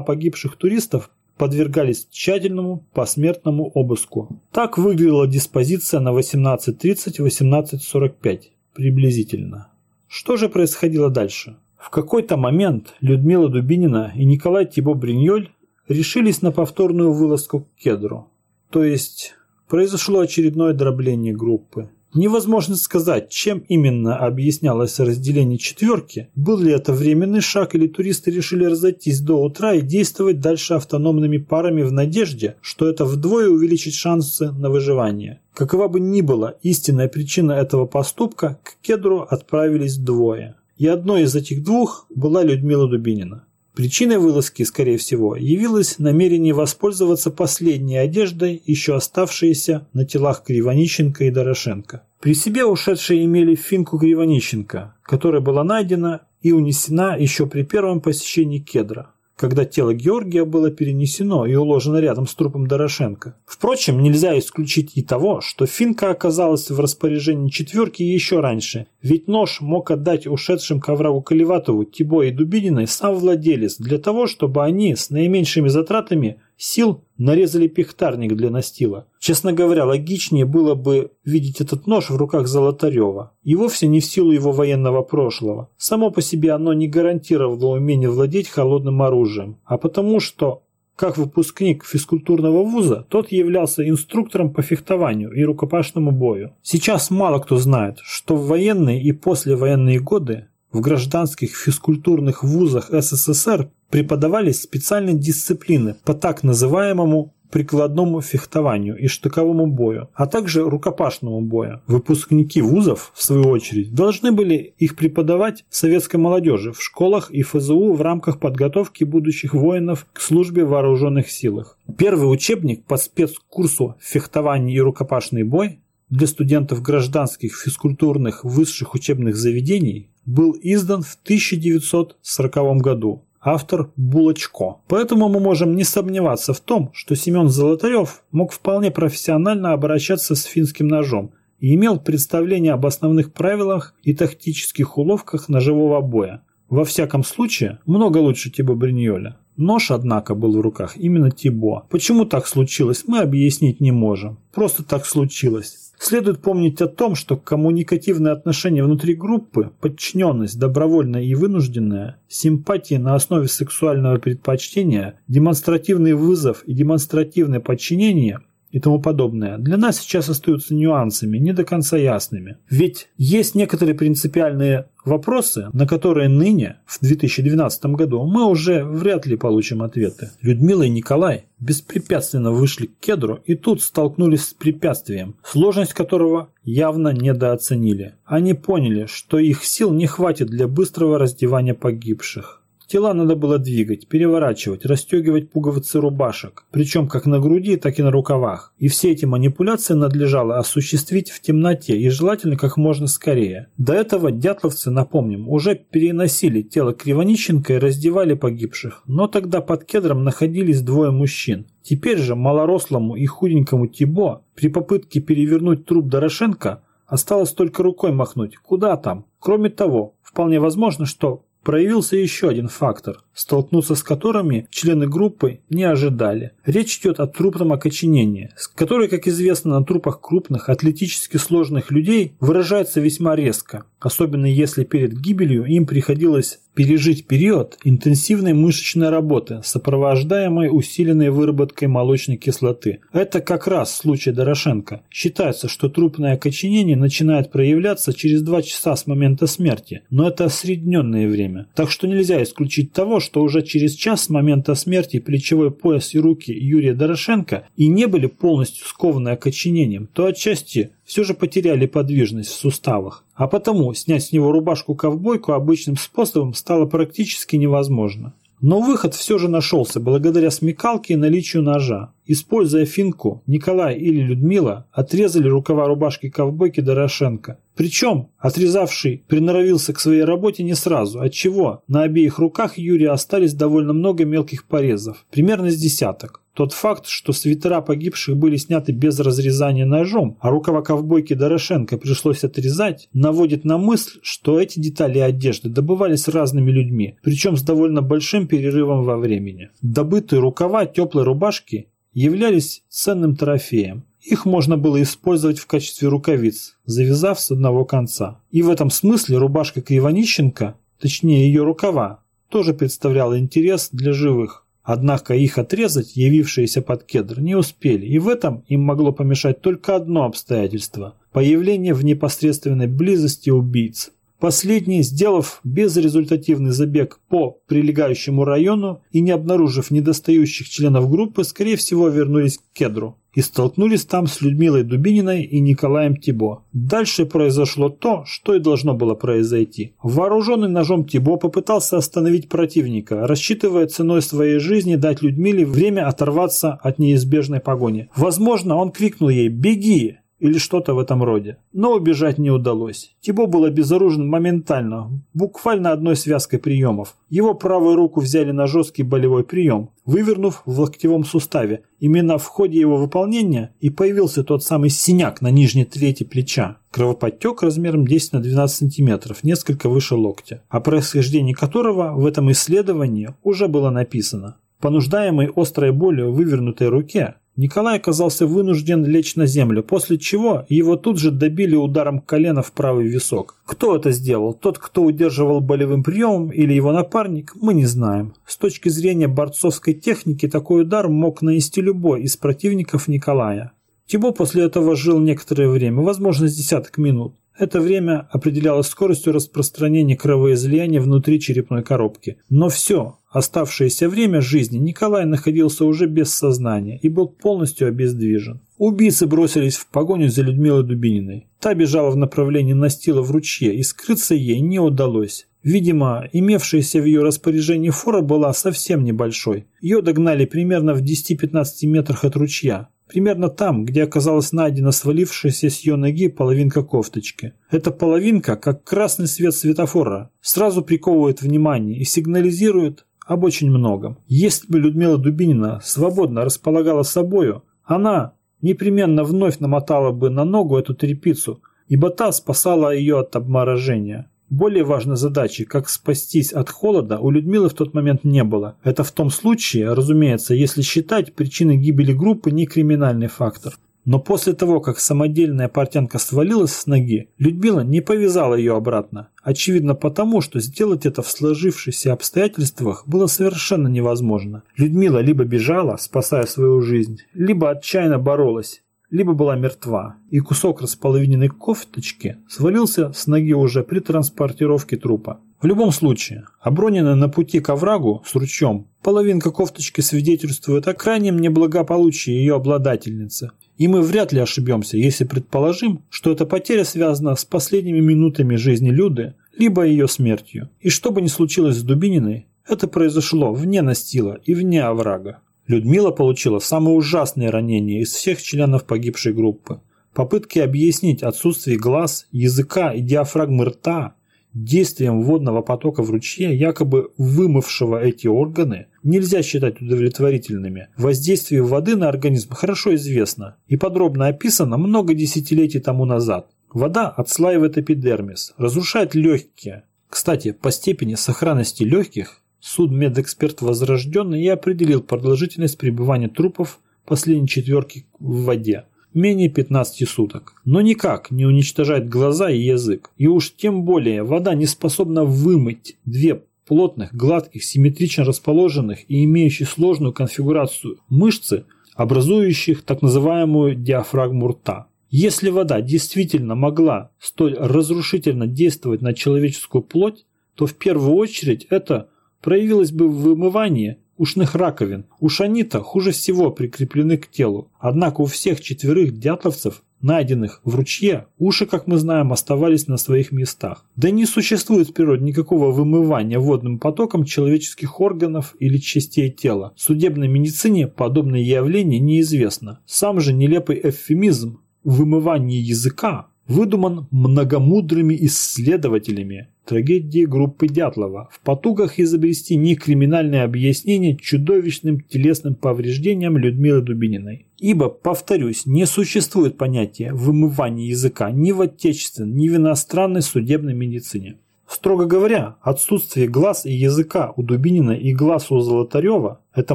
погибших туристов подвергались тщательному посмертному обыску. Так выглядела диспозиция на 18.30-18.45 приблизительно. Что же происходило дальше? В какой-то момент Людмила Дубинина и Николай Тибо Бриньоль решились на повторную вылазку к кедру. То есть произошло очередное дробление группы. Невозможно сказать, чем именно объяснялось разделение четверки, был ли это временный шаг или туристы решили разойтись до утра и действовать дальше автономными парами в надежде, что это вдвое увеличит шансы на выживание. Какова бы ни была истинная причина этого поступка, к кедру отправились двое. И одной из этих двух была Людмила Дубинина. Причиной вылазки, скорее всего, явилось намерение воспользоваться последней одеждой, еще оставшейся на телах Кривонищенко и Дорошенко. При себе ушедшие имели финку Кривонищенко, которая была найдена и унесена еще при первом посещении кедра когда тело Георгия было перенесено и уложено рядом с трупом Дорошенко. Впрочем, нельзя исключить и того, что Финка оказалась в распоряжении четверки еще раньше, ведь нож мог отдать ушедшим к оврагу Каливатову, Тибо и Дубининой сам владелец для того, чтобы они с наименьшими затратами сил нарезали пихтарник для настила. Честно говоря, логичнее было бы видеть этот нож в руках Золотарева. И вовсе не в силу его военного прошлого. Само по себе оно не гарантировало умение владеть холодным оружием, а потому что как выпускник физкультурного вуза, тот являлся инструктором по фехтованию и рукопашному бою. Сейчас мало кто знает, что в военные и послевоенные годы в гражданских физкультурных вузах СССР преподавались специальные дисциплины по так называемому прикладному фехтованию и штыковому бою, а также рукопашному бою. Выпускники вузов, в свою очередь, должны были их преподавать советской молодежи в школах и ФЗУ в рамках подготовки будущих воинов к службе в вооруженных силах. Первый учебник по спецкурсу фехтование и рукопашный бой для студентов гражданских физкультурных высших учебных заведений был издан в 1940 году. Автор Булочко. Поэтому мы можем не сомневаться в том, что Семен Золотарев мог вполне профессионально обращаться с финским ножом и имел представление об основных правилах и тактических уловках ножевого боя. Во всяком случае, много лучше Тибо Бриньоля. Нож, однако, был в руках именно Тибо. Почему так случилось, мы объяснить не можем. Просто так случилось. Следует помнить о том, что коммуникативные отношения внутри группы, подчиненность, добровольная и вынужденная, симпатии на основе сексуального предпочтения, демонстративный вызов и демонстративное подчинение – и тому подобное, для нас сейчас остаются нюансами, не до конца ясными. Ведь есть некоторые принципиальные вопросы, на которые ныне, в 2012 году, мы уже вряд ли получим ответы. Людмила и Николай беспрепятственно вышли к кедру и тут столкнулись с препятствием, сложность которого явно недооценили. Они поняли, что их сил не хватит для быстрого раздевания погибших. Тела надо было двигать, переворачивать, расстегивать пуговицы рубашек, причем как на груди, так и на рукавах. И все эти манипуляции надлежало осуществить в темноте и желательно как можно скорее. До этого дятловцы, напомним, уже переносили тело Кривонищенко и раздевали погибших, но тогда под кедром находились двое мужчин. Теперь же малорослому и худенькому Тибо при попытке перевернуть труп Дорошенко осталось только рукой махнуть. Куда там? Кроме того, вполне возможно, что проявился еще один фактор, столкнуться с которыми члены группы не ожидали. Речь идет о трупном окоченении, которое, как известно, на трупах крупных, атлетически сложных людей выражается весьма резко, особенно если перед гибелью им приходилось пережить период интенсивной мышечной работы, сопровождаемой усиленной выработкой молочной кислоты. Это как раз случай Дорошенко. Считается, что трупное окоченение начинает проявляться через 2 часа с момента смерти, но это осредненное время. Так что нельзя исключить того, что уже через час с момента смерти плечевой пояс и руки Юрия Дорошенко и не были полностью скованы окоченением, то отчасти все же потеряли подвижность в суставах, а потому снять с него рубашку-ковбойку обычным способом стало практически невозможно. Но выход все же нашелся благодаря смекалке и наличию ножа. Используя финку, Николай или Людмила отрезали рукава рубашки ковбойки Дорошенко. Причем отрезавший приноровился к своей работе не сразу, отчего на обеих руках Юрия остались довольно много мелких порезов, примерно с десяток. Тот факт, что свитера погибших были сняты без разрезания ножом, а рукава ковбойки Дорошенко пришлось отрезать, наводит на мысль, что эти детали одежды добывались разными людьми, причем с довольно большим перерывом во времени. Добытые рукава теплой рубашки являлись ценным трофеем. Их можно было использовать в качестве рукавиц, завязав с одного конца. И в этом смысле рубашка Кривонищенко, точнее ее рукава, тоже представляла интерес для живых. Однако их отрезать, явившиеся под кедр, не успели, и в этом им могло помешать только одно обстоятельство – появление в непосредственной близости убийц. Последние, сделав безрезультативный забег по прилегающему району и не обнаружив недостающих членов группы, скорее всего вернулись к кедру и столкнулись там с Людмилой Дубининой и Николаем Тибо. Дальше произошло то, что и должно было произойти. Вооруженный ножом Тибо попытался остановить противника, рассчитывая ценой своей жизни дать Людмиле время оторваться от неизбежной погони. Возможно, он крикнул ей «Беги!» Или что-то в этом роде. Но убежать не удалось. Тибо был обезоружен моментально, буквально одной связкой приемов. Его правую руку взяли на жесткий болевой прием, вывернув в локтевом суставе. Именно в ходе его выполнения и появился тот самый синяк на нижней трети плеча. Кровоподтек размером 10 на 12 сантиметров, несколько выше локтя, о происхождении которого в этом исследовании уже было написано. Понуждаемый острой болью в вывернутой руке, Николай оказался вынужден лечь на землю, после чего его тут же добили ударом колена в правый висок. Кто это сделал? Тот, кто удерживал болевым приемом или его напарник, мы не знаем. С точки зрения борцовской техники такой удар мог нанести любой из противников Николая. Тибо после этого жил некоторое время, возможно, с десяток минут. Это время определялось скоростью распространения кровоизлияния внутри черепной коробки. Но все, оставшееся время жизни Николай находился уже без сознания и был полностью обездвижен. Убийцы бросились в погоню за Людмилой Дубининой. Та бежала в направлении настила в ручье, и скрыться ей не удалось. Видимо, имевшаяся в ее распоряжении фора была совсем небольшой. Ее догнали примерно в 10-15 метрах от ручья. Примерно там, где оказалась найдена свалившаяся с ее ноги половинка кофточки. Эта половинка, как красный свет светофора, сразу приковывает внимание и сигнализирует об очень многом. Если бы Людмила Дубинина свободно располагала собою, она непременно вновь намотала бы на ногу эту тряпицу, ибо та спасала ее от обморожения. Более важной задачи, как спастись от холода, у Людмилы в тот момент не было. Это в том случае, разумеется, если считать причиной гибели группы не криминальный фактор. Но после того, как самодельная портянка свалилась с ноги, Людмила не повязала ее обратно. Очевидно потому, что сделать это в сложившихся обстоятельствах было совершенно невозможно. Людмила либо бежала, спасая свою жизнь, либо отчаянно боролась, либо была мертва, и кусок располовиненной кофточки свалился с ноги уже при транспортировке трупа. В любом случае, оброненная на пути к оврагу с ручьем, половинка кофточки свидетельствует о крайнем неблагополучии ее обладательницы. И мы вряд ли ошибемся, если предположим, что эта потеря связана с последними минутами жизни Люды, либо ее смертью. И что бы ни случилось с Дубининой, это произошло вне настила и вне оврага. Людмила получила самые ужасные ранения из всех членов погибшей группы. Попытки объяснить отсутствие глаз, языка и диафрагмы рта Действием водного потока в ручье, якобы вымывшего эти органы, нельзя считать удовлетворительными. Воздействие воды на организм хорошо известно и подробно описано много десятилетий тому назад. Вода отслаивает эпидермис, разрушает легкие. Кстати, по степени сохранности легких судмедэксперт Возрожденный и определил продолжительность пребывания трупов последней четверки в воде менее 15 суток. Но никак не уничтожает глаза и язык. И уж тем более вода не способна вымыть две плотных, гладких, симметрично расположенных и имеющих сложную конфигурацию мышцы, образующих так называемую диафрагму рта. Если вода действительно могла столь разрушительно действовать на человеческую плоть, то в первую очередь это проявилось бы в вымывании ушных раковин. Уж они-то хуже всего прикреплены к телу. Однако у всех четверых дятловцев, найденных в ручье, уши, как мы знаем, оставались на своих местах. Да не существует в природе никакого вымывания водным потоком человеческих органов или частей тела. В судебной медицине подобное явление неизвестно. Сам же нелепый эвфемизм «вымывание языка» выдуман многомудрыми исследователями трагедии группы Дятлова в потугах изобрести некриминальное объяснение чудовищным телесным повреждениям Людмилы Дубининой. Ибо, повторюсь, не существует понятия вымывания языка ни в отечественной, ни в иностранной судебной медицине. Строго говоря, отсутствие глаз и языка у Дубинина и глаз у Золотарева – это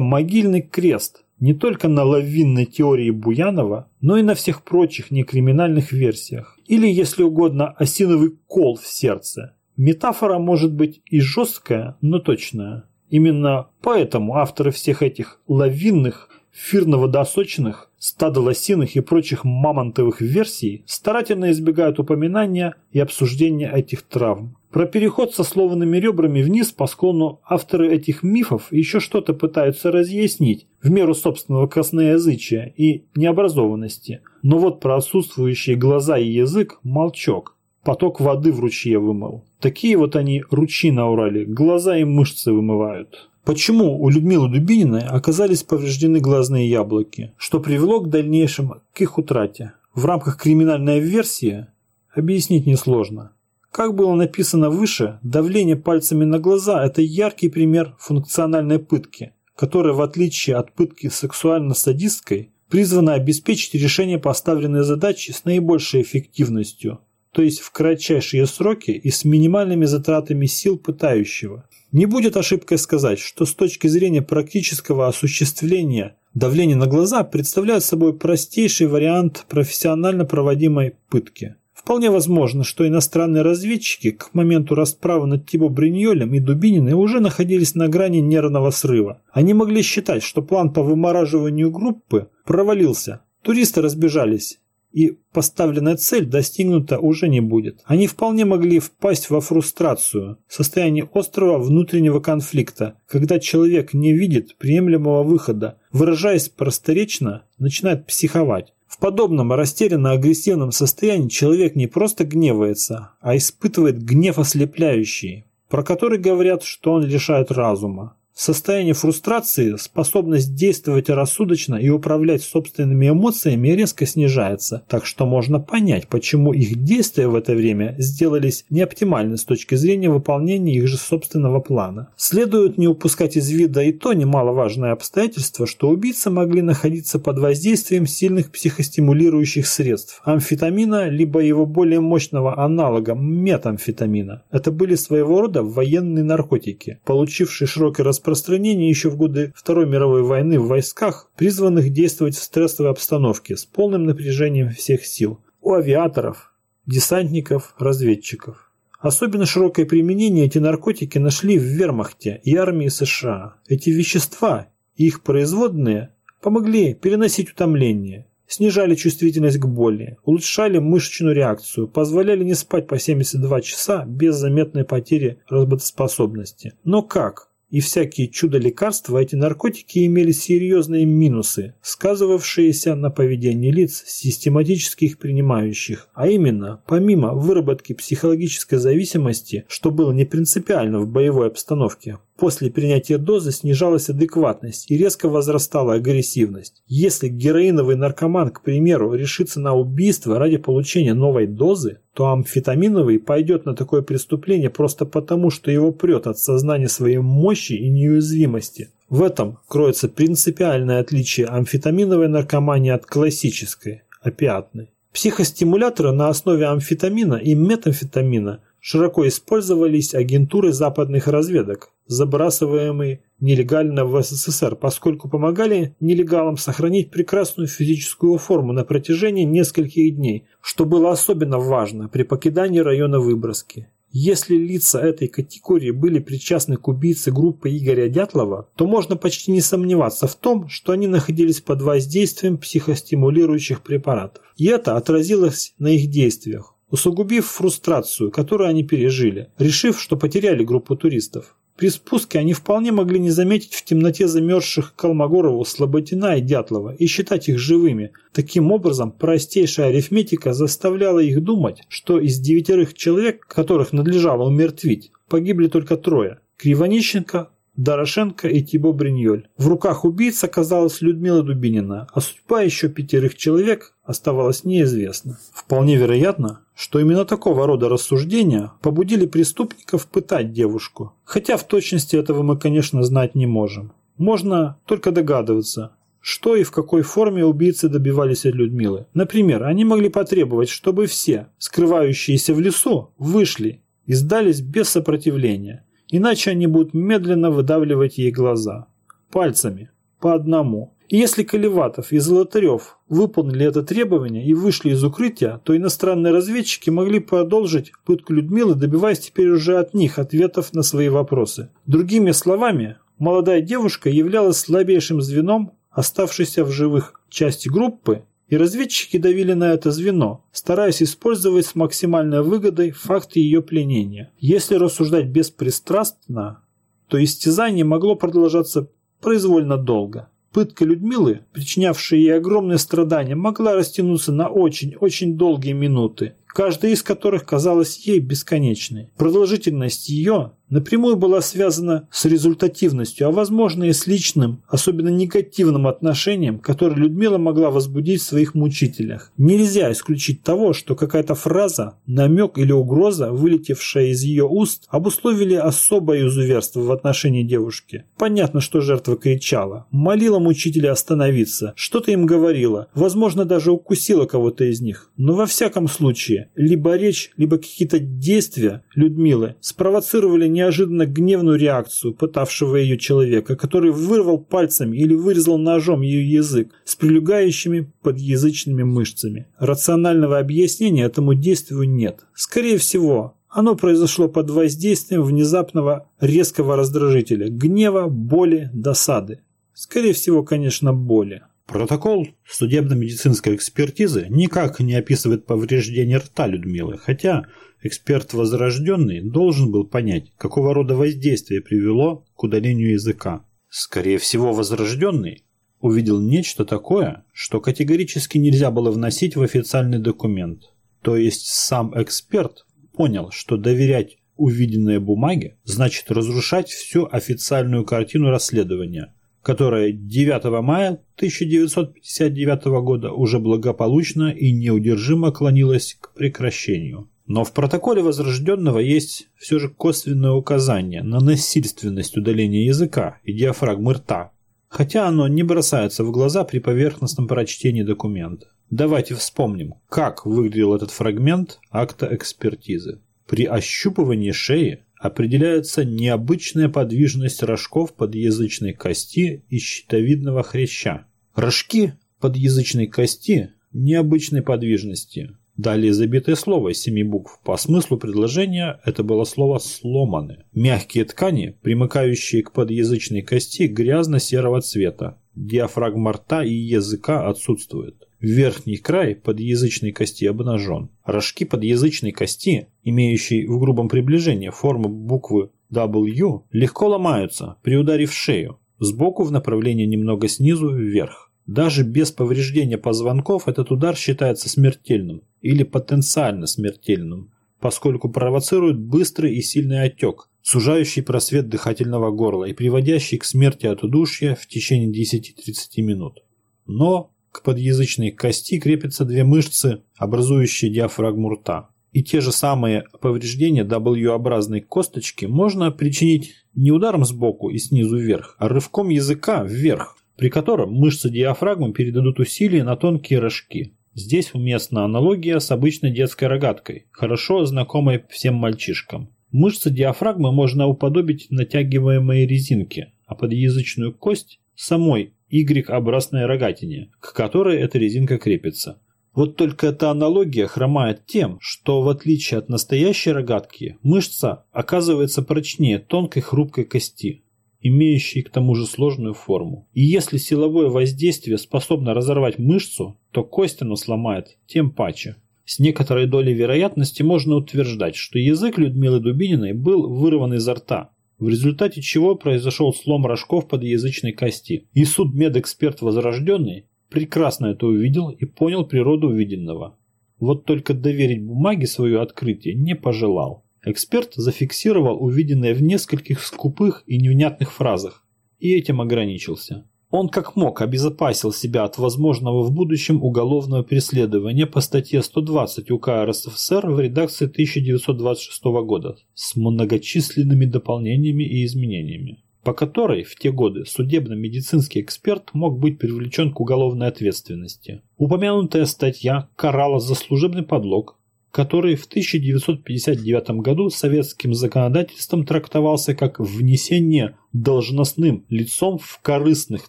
могильный крест – не только на лавинной теории Буянова, но и на всех прочих некриминальных версиях. Или, если угодно, осиновый кол в сердце. Метафора может быть и жесткая, но точная. Именно поэтому авторы всех этих лавинных, фирново-досочных, стадолосиных и прочих мамонтовых версий старательно избегают упоминания и обсуждения этих травм. Про переход со сломанными ребрами вниз по склону авторы этих мифов еще что-то пытаются разъяснить в меру собственного косноязычия и необразованности. Но вот про отсутствующие глаза и язык молчок. Поток воды в ручье вымыл. Такие вот они ручьи на Урале, глаза и мышцы вымывают. Почему у Людмилы Дубининой оказались повреждены глазные яблоки, что привело к дальнейшим к их утрате? В рамках криминальной версии объяснить несложно. Как было написано выше, давление пальцами на глаза – это яркий пример функциональной пытки, которая, в отличие от пытки сексуально-садистской, призвана обеспечить решение поставленной задачи с наибольшей эффективностью, то есть в кратчайшие сроки и с минимальными затратами сил пытающего. Не будет ошибкой сказать, что с точки зрения практического осуществления давление на глаза представляет собой простейший вариант профессионально проводимой пытки – Вполне возможно, что иностранные разведчики к моменту расправы над Тибо Бриньолем и Дубининой уже находились на грани нервного срыва. Они могли считать, что план по вымораживанию группы провалился. Туристы разбежались, и поставленная цель достигнута уже не будет. Они вполне могли впасть во фрустрацию, состояние острого внутреннего конфликта, когда человек не видит приемлемого выхода, выражаясь просторечно, начинает психовать. В подобном растерянно-агрессивном состоянии человек не просто гневается, а испытывает гнев ослепляющий, про который говорят, что он лишает разума. Состояние фрустрации, способность действовать рассудочно и управлять собственными эмоциями резко снижается, так что можно понять, почему их действия в это время сделались неоптимальны с точки зрения выполнения их же собственного плана. Следует не упускать из вида и то немаловажное обстоятельство, что убийцы могли находиться под воздействием сильных психостимулирующих средств – амфетамина, либо его более мощного аналога – метамфетамина. Это были своего рода военные наркотики, получившие широкий распространение распространения еще в годы Второй мировой войны в войсках, призванных действовать в стрессовой обстановке с полным напряжением всех сил. У авиаторов, десантников, разведчиков. Особенно широкое применение эти наркотики нашли в вермахте и армии США. Эти вещества и их производные помогли переносить утомление, снижали чувствительность к боли, улучшали мышечную реакцию, позволяли не спать по 72 часа без заметной потери работоспособности. Но как? И всякие чудо-лекарства, эти наркотики имели серьезные минусы, сказывавшиеся на поведении лиц, систематически их принимающих. А именно, помимо выработки психологической зависимости, что было не принципиально в боевой обстановке, После принятия дозы снижалась адекватность и резко возрастала агрессивность. Если героиновый наркоман, к примеру, решится на убийство ради получения новой дозы, то амфетаминовый пойдет на такое преступление просто потому, что его прет от сознания своей мощи и неуязвимости. В этом кроется принципиальное отличие амфетаминовой наркомании от классической, опиатной. Психостимуляторы на основе амфетамина и метамфетамина широко использовались агентурой западных разведок, забрасываемые нелегально в СССР, поскольку помогали нелегалам сохранить прекрасную физическую форму на протяжении нескольких дней, что было особенно важно при покидании района выброски. Если лица этой категории были причастны к убийце группы Игоря Дятлова, то можно почти не сомневаться в том, что они находились под воздействием психостимулирующих препаратов. И это отразилось на их действиях, усугубив фрустрацию, которую они пережили, решив, что потеряли группу туристов. При спуске они вполне могли не заметить в темноте замерзших Колмогорову, Слоботина и Дятлова и считать их живыми. Таким образом, простейшая арифметика заставляла их думать, что из девятерых человек, которых надлежало умертвить, погибли только трое – Кривонищенко, Дорошенко и Тибо Бриньоль. В руках убийц оказалась Людмила Дубинина, а судьба еще пятерых человек оставалась неизвестна. Вполне вероятно, что именно такого рода рассуждения побудили преступников пытать девушку. Хотя в точности этого мы, конечно, знать не можем. Можно только догадываться, что и в какой форме убийцы добивались от Людмилы. Например, они могли потребовать, чтобы все, скрывающиеся в лесу, вышли и сдались без сопротивления. Иначе они будут медленно выдавливать ей глаза. Пальцами. По одному. И если Колеватов и Золотарев выполнили это требование и вышли из укрытия, то иностранные разведчики могли продолжить пытку Людмилы, добиваясь теперь уже от них ответов на свои вопросы. Другими словами, молодая девушка являлась слабейшим звеном, оставшейся в живых части группы, и разведчики давили на это звено, стараясь использовать с максимальной выгодой факты ее пленения. Если рассуждать беспристрастно, то истязание могло продолжаться произвольно долго. Пытка Людмилы, причинявшая ей огромные страдания, могла растянуться на очень-очень долгие минуты, каждая из которых казалась ей бесконечной. Продолжительность ее напрямую была связана с результативностью, а возможно и с личным, особенно негативным отношением, которое Людмила могла возбудить в своих мучителях. Нельзя исключить того, что какая-то фраза, намек или угроза, вылетевшая из ее уст, обусловили особое изуверство в отношении девушки. Понятно, что жертва кричала, молила мучителя остановиться, что-то им говорила, возможно, даже укусила кого-то из них. Но во всяком случае, либо речь, либо какие-то действия Людмилы спровоцировали не неожиданно гневную реакцию пытавшего ее человека, который вырвал пальцами или вырезал ножом ее язык с прилегающими подъязычными мышцами. Рационального объяснения этому действию нет. Скорее всего, оно произошло под воздействием внезапного резкого раздражителя, гнева, боли, досады. Скорее всего, конечно, боли. Протокол судебно-медицинской экспертизы никак не описывает повреждения рта Людмилы, хотя эксперт возрожденный должен был понять, какого рода воздействие привело к удалению языка. Скорее всего, возрожденный увидел нечто такое, что категорически нельзя было вносить в официальный документ. То есть сам эксперт понял, что доверять увиденной бумаге значит разрушать всю официальную картину расследования – которая 9 мая 1959 года уже благополучно и неудержимо клонилась к прекращению. Но в протоколе Возрожденного есть все же косвенное указание на насильственность удаления языка и диафрагмы рта, хотя оно не бросается в глаза при поверхностном прочтении документа. Давайте вспомним, как выглядел этот фрагмент акта экспертизы. При ощупывании шеи определяется необычная подвижность рожков подъязычной кости и щитовидного хряща. Рожки подъязычной кости необычной подвижности. Далее забитое слово из семи букв. По смыслу предложения это было слово «сломаны». Мягкие ткани, примыкающие к подъязычной кости, грязно-серого цвета. Диафрагма рта и языка отсутствует. Верхний край подъязычной кости обнажен. Рожки подъязычной кости, имеющие в грубом приближении форму буквы W, легко ломаются при ударе в шею, сбоку в направлении немного снизу вверх. Даже без повреждения позвонков этот удар считается смертельным или потенциально смертельным, поскольку провоцирует быстрый и сильный отек, сужающий просвет дыхательного горла и приводящий к смерти от удушья в течение 10-30 минут. Но к подъязычной кости крепятся две мышцы, образующие диафрагму рта. И те же самые повреждения W-образной косточки можно причинить не ударом сбоку и снизу вверх, а рывком языка вверх, при котором мышцы диафрагмы передадут усилие на тонкие рожки. Здесь уместна аналогия с обычной детской рогаткой, хорошо знакомой всем мальчишкам. Мышцы диафрагмы можно уподобить натягиваемой резинке, а подъязычную кость – самой Y-образной рогатине, к которой эта резинка крепится. Вот только эта аналогия хромает тем, что в отличие от настоящей рогатки, мышца оказывается прочнее тонкой хрупкой кости, имеющей к тому же сложную форму. И если силовое воздействие способно разорвать мышцу, то кость оно сломает тем паче. С некоторой долей вероятности можно утверждать, что язык Людмилы Дубининой был вырван изо рта, в результате чего произошел слом рожков подъязычной кости. И судмедэксперт Возрожденный прекрасно это увидел и понял природу увиденного. Вот только доверить бумаге свое открытие не пожелал. Эксперт зафиксировал увиденное в нескольких скупых и невнятных фразах и этим ограничился. Он как мог обезопасил себя от возможного в будущем уголовного преследования по статье 120 УК РСФСР в редакции 1926 года с многочисленными дополнениями и изменениями, по которой в те годы судебно-медицинский эксперт мог быть привлечен к уголовной ответственности. Упомянутая статья карала за служебный подлог, который в 1959 году советским законодательством трактовался как внесение должностным лицом в корыстных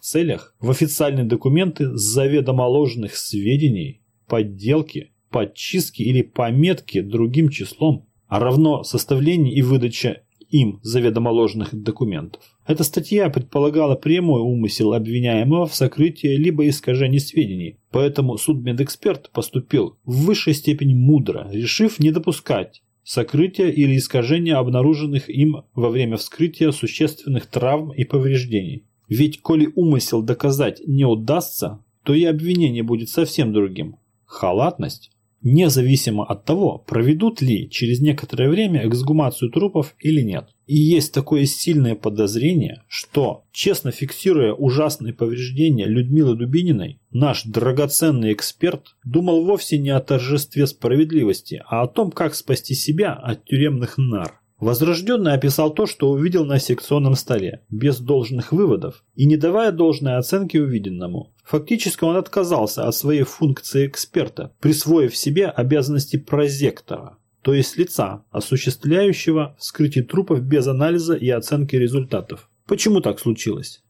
целях в официальные документы заведомо ложных сведений, подделки, подчистки или пометки другим числом, а равно составление и выдача им заведомо ложных документов. Эта статья предполагала прямой умысел обвиняемого в сокрытии либо искажении сведений, поэтому судмедэксперт поступил в высшей степени мудро, решив не допускать сокрытия или искажения обнаруженных им во время вскрытия существенных травм и повреждений. Ведь коли умысел доказать не удастся, то и обвинение будет совсем другим. Халатность независимо от того, проведут ли через некоторое время эксгумацию трупов или нет. И есть такое сильное подозрение, что, честно фиксируя ужасные повреждения Людмилы Дубининой, наш драгоценный эксперт думал вовсе не о торжестве справедливости, а о том, как спасти себя от тюремных нар. Возрожденный описал то, что увидел на секционном столе, без должных выводов и не давая должной оценки увиденному. Фактически он отказался от своей функции эксперта, присвоив себе обязанности прозектора, то есть лица, осуществляющего вскрытие трупов без анализа и оценки результатов. Почему так случилось?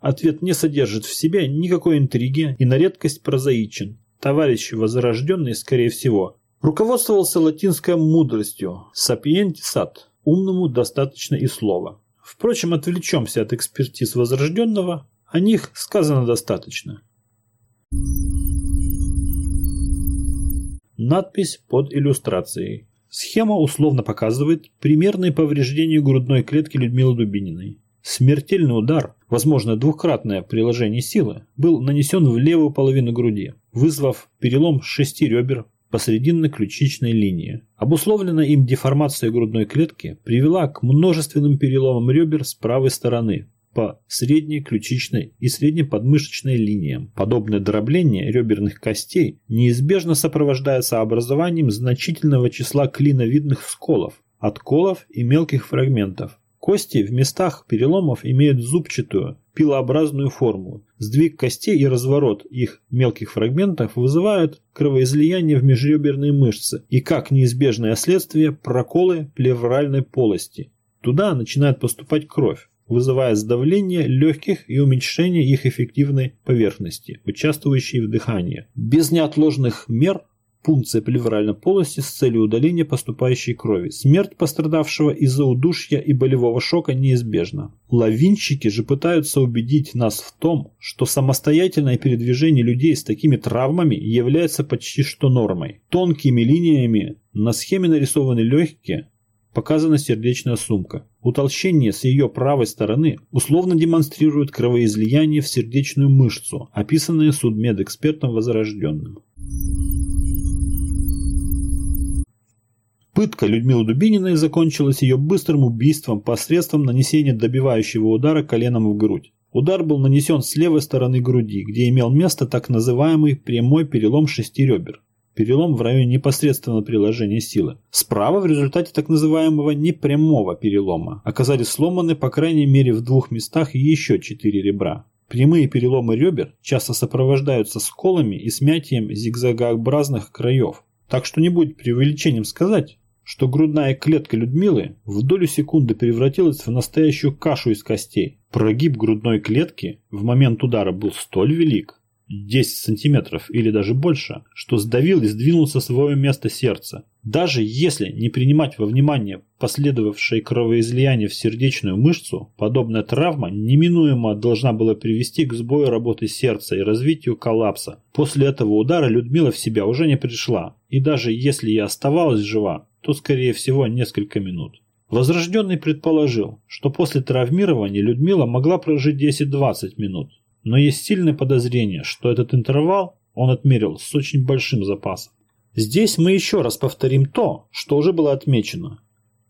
Ответ не содержит в себе никакой интриги и на редкость прозаичен. Товарищ возрожденный, скорее всего, руководствовался латинской мудростью «sapienti sat» Умному достаточно и слова. Впрочем, отвлечемся от экспертиз Возрожденного, о них сказано достаточно. Надпись под иллюстрацией. Схема условно показывает примерные повреждения грудной клетки Людмилы Дубининой. Смертельный удар, возможно двукратное приложение силы, был нанесен в левую половину груди, вызвав перелом шести ребер, посрединно-ключичной линии. Обусловленная им деформация грудной клетки привела к множественным переломам ребер с правой стороны по средней ключичной и среднеподмышечной линиям. Подобное дробление реберных костей неизбежно сопровождается образованием значительного числа клиновидных сколов, отколов и мелких фрагментов, Кости в местах переломов имеют зубчатую, пилообразную форму. Сдвиг костей и разворот их мелких фрагментов вызывают кровоизлияние в межреберные мышцы и, как неизбежное следствие, проколы плевральной полости. Туда начинает поступать кровь, вызывая сдавление легких и уменьшение их эффективной поверхности, участвующей в дыхании. Без неотложных мер пункция плевральной полости с целью удаления поступающей крови. Смерть пострадавшего из-за удушья и болевого шока неизбежна. Лавинщики же пытаются убедить нас в том, что самостоятельное передвижение людей с такими травмами является почти что нормой. Тонкими линиями на схеме нарисованы легкие, показана сердечная сумка. Утолщение с ее правой стороны условно демонстрирует кровоизлияние в сердечную мышцу, описанное судмедэкспертом Возрожденным. Пытка Людмилы Дубининой закончилась ее быстрым убийством посредством нанесения добивающего удара коленом в грудь. Удар был нанесен с левой стороны груди, где имел место так называемый прямой перелом шести ребер. Перелом в районе непосредственного приложения силы. Справа в результате так называемого непрямого перелома оказались сломаны по крайней мере в двух местах еще четыре ребра. Прямые переломы ребер часто сопровождаются сколами и смятием зигзагообразных краев. Так что не будет преувеличением сказать, что грудная клетка Людмилы в долю секунды превратилась в настоящую кашу из костей. Прогиб грудной клетки в момент удара был столь велик, 10 сантиметров или даже больше, что сдавил и сдвинул со своего места сердце. Даже если не принимать во внимание последовавшее кровоизлияние в сердечную мышцу, подобная травма неминуемо должна была привести к сбою работы сердца и развитию коллапса. После этого удара Людмила в себя уже не пришла, и даже если и оставалась жива, то скорее всего несколько минут. Возрожденный предположил, что после травмирования Людмила могла прожить 10-20 минут, но есть сильное подозрение, что этот интервал он отмерил с очень большим запасом. Здесь мы еще раз повторим то, что уже было отмечено.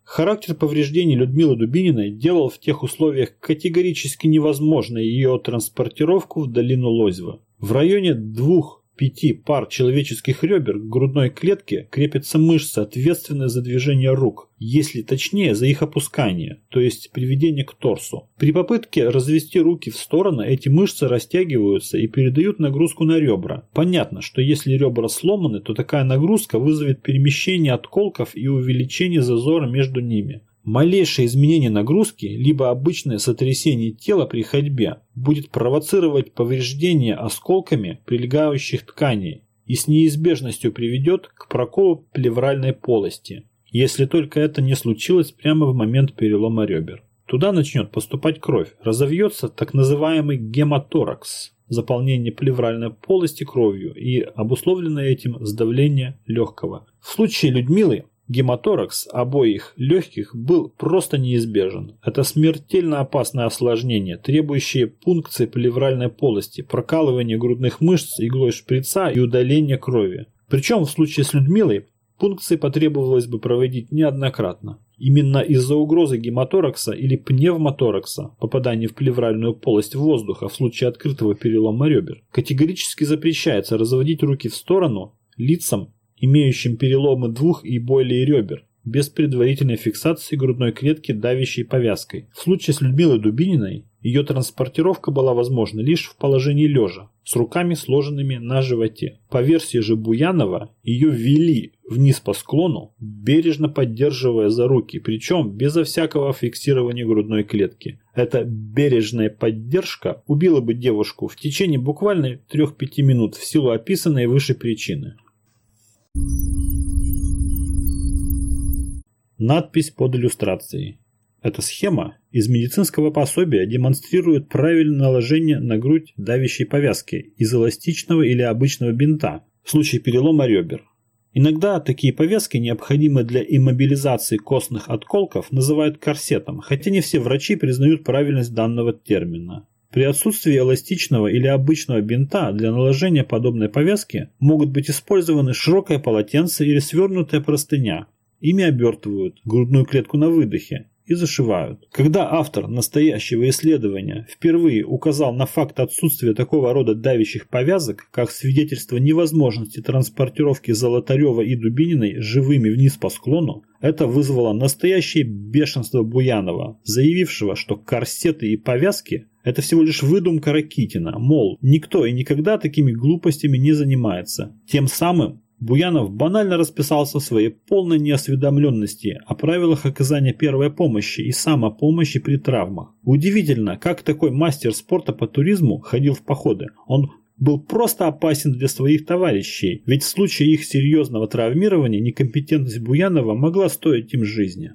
Характер повреждений Людмилы Дубининой делал в тех условиях категорически невозможной ее транспортировку в долину Лозьва. В районе двух пяти пар человеческих ребер к грудной клетке крепятся мышцы, ответственные за движение рук, если точнее за их опускание, то есть приведение к торсу. При попытке развести руки в стороны, эти мышцы растягиваются и передают нагрузку на ребра. Понятно, что если ребра сломаны, то такая нагрузка вызовет перемещение отколков и увеличение зазора между ними. Малейшее изменение нагрузки, либо обычное сотрясение тела при ходьбе будет провоцировать повреждение осколками прилегающих тканей и с неизбежностью приведет к проколу плевральной полости, если только это не случилось прямо в момент перелома ребер. Туда начнет поступать кровь, разовьется так называемый гематоракс, заполнение плевральной полости кровью и обусловленное этим сдавление легкого. В случае Людмилы Гематоракс обоих легких был просто неизбежен. Это смертельно опасное осложнение, требующее пункции плевральной полости, прокалывания грудных мышц иглой шприца и удаления крови. Причем в случае с Людмилой пункции потребовалось бы проводить неоднократно. Именно из-за угрозы гематоракса или пневмоторакса, попадания в плевральную полость воздуха в случае открытого перелома ребер, категорически запрещается разводить руки в сторону лицам имеющим переломы двух и более ребер, без предварительной фиксации грудной клетки давящей повязкой. В случае с Людмилой Дубининой ее транспортировка была возможна лишь в положении лежа, с руками сложенными на животе. По версии же Буянова, ее ввели вниз по склону, бережно поддерживая за руки, причем безо всякого фиксирования грудной клетки. Эта бережная поддержка убила бы девушку в течение буквально 3-5 минут в силу описанной выше причины. Надпись под иллюстрацией. Эта схема из медицинского пособия демонстрирует правильное наложение на грудь давящей повязки из эластичного или обычного бинта в случае перелома ребер. Иногда такие повязки, необходимые для иммобилизации костных отколков, называют корсетом, хотя не все врачи признают правильность данного термина. При отсутствии эластичного или обычного бинта для наложения подобной повязки могут быть использованы широкое полотенце или свернутая простыня. Ими обертывают грудную клетку на выдохе и зашивают. Когда автор настоящего исследования впервые указал на факт отсутствия такого рода давящих повязок, как свидетельство невозможности транспортировки Золотарева и Дубининой живыми вниз по склону, это вызвало настоящее бешенство Буянова, заявившего, что корсеты и повязки это всего лишь выдумка Ракитина, мол, никто и никогда такими глупостями не занимается. Тем самым Буянов банально расписался в своей полной неосведомленности о правилах оказания первой помощи и самопомощи при травмах. Удивительно, как такой мастер спорта по туризму ходил в походы. Он был просто опасен для своих товарищей, ведь в случае их серьезного травмирования некомпетентность Буянова могла стоить им жизни.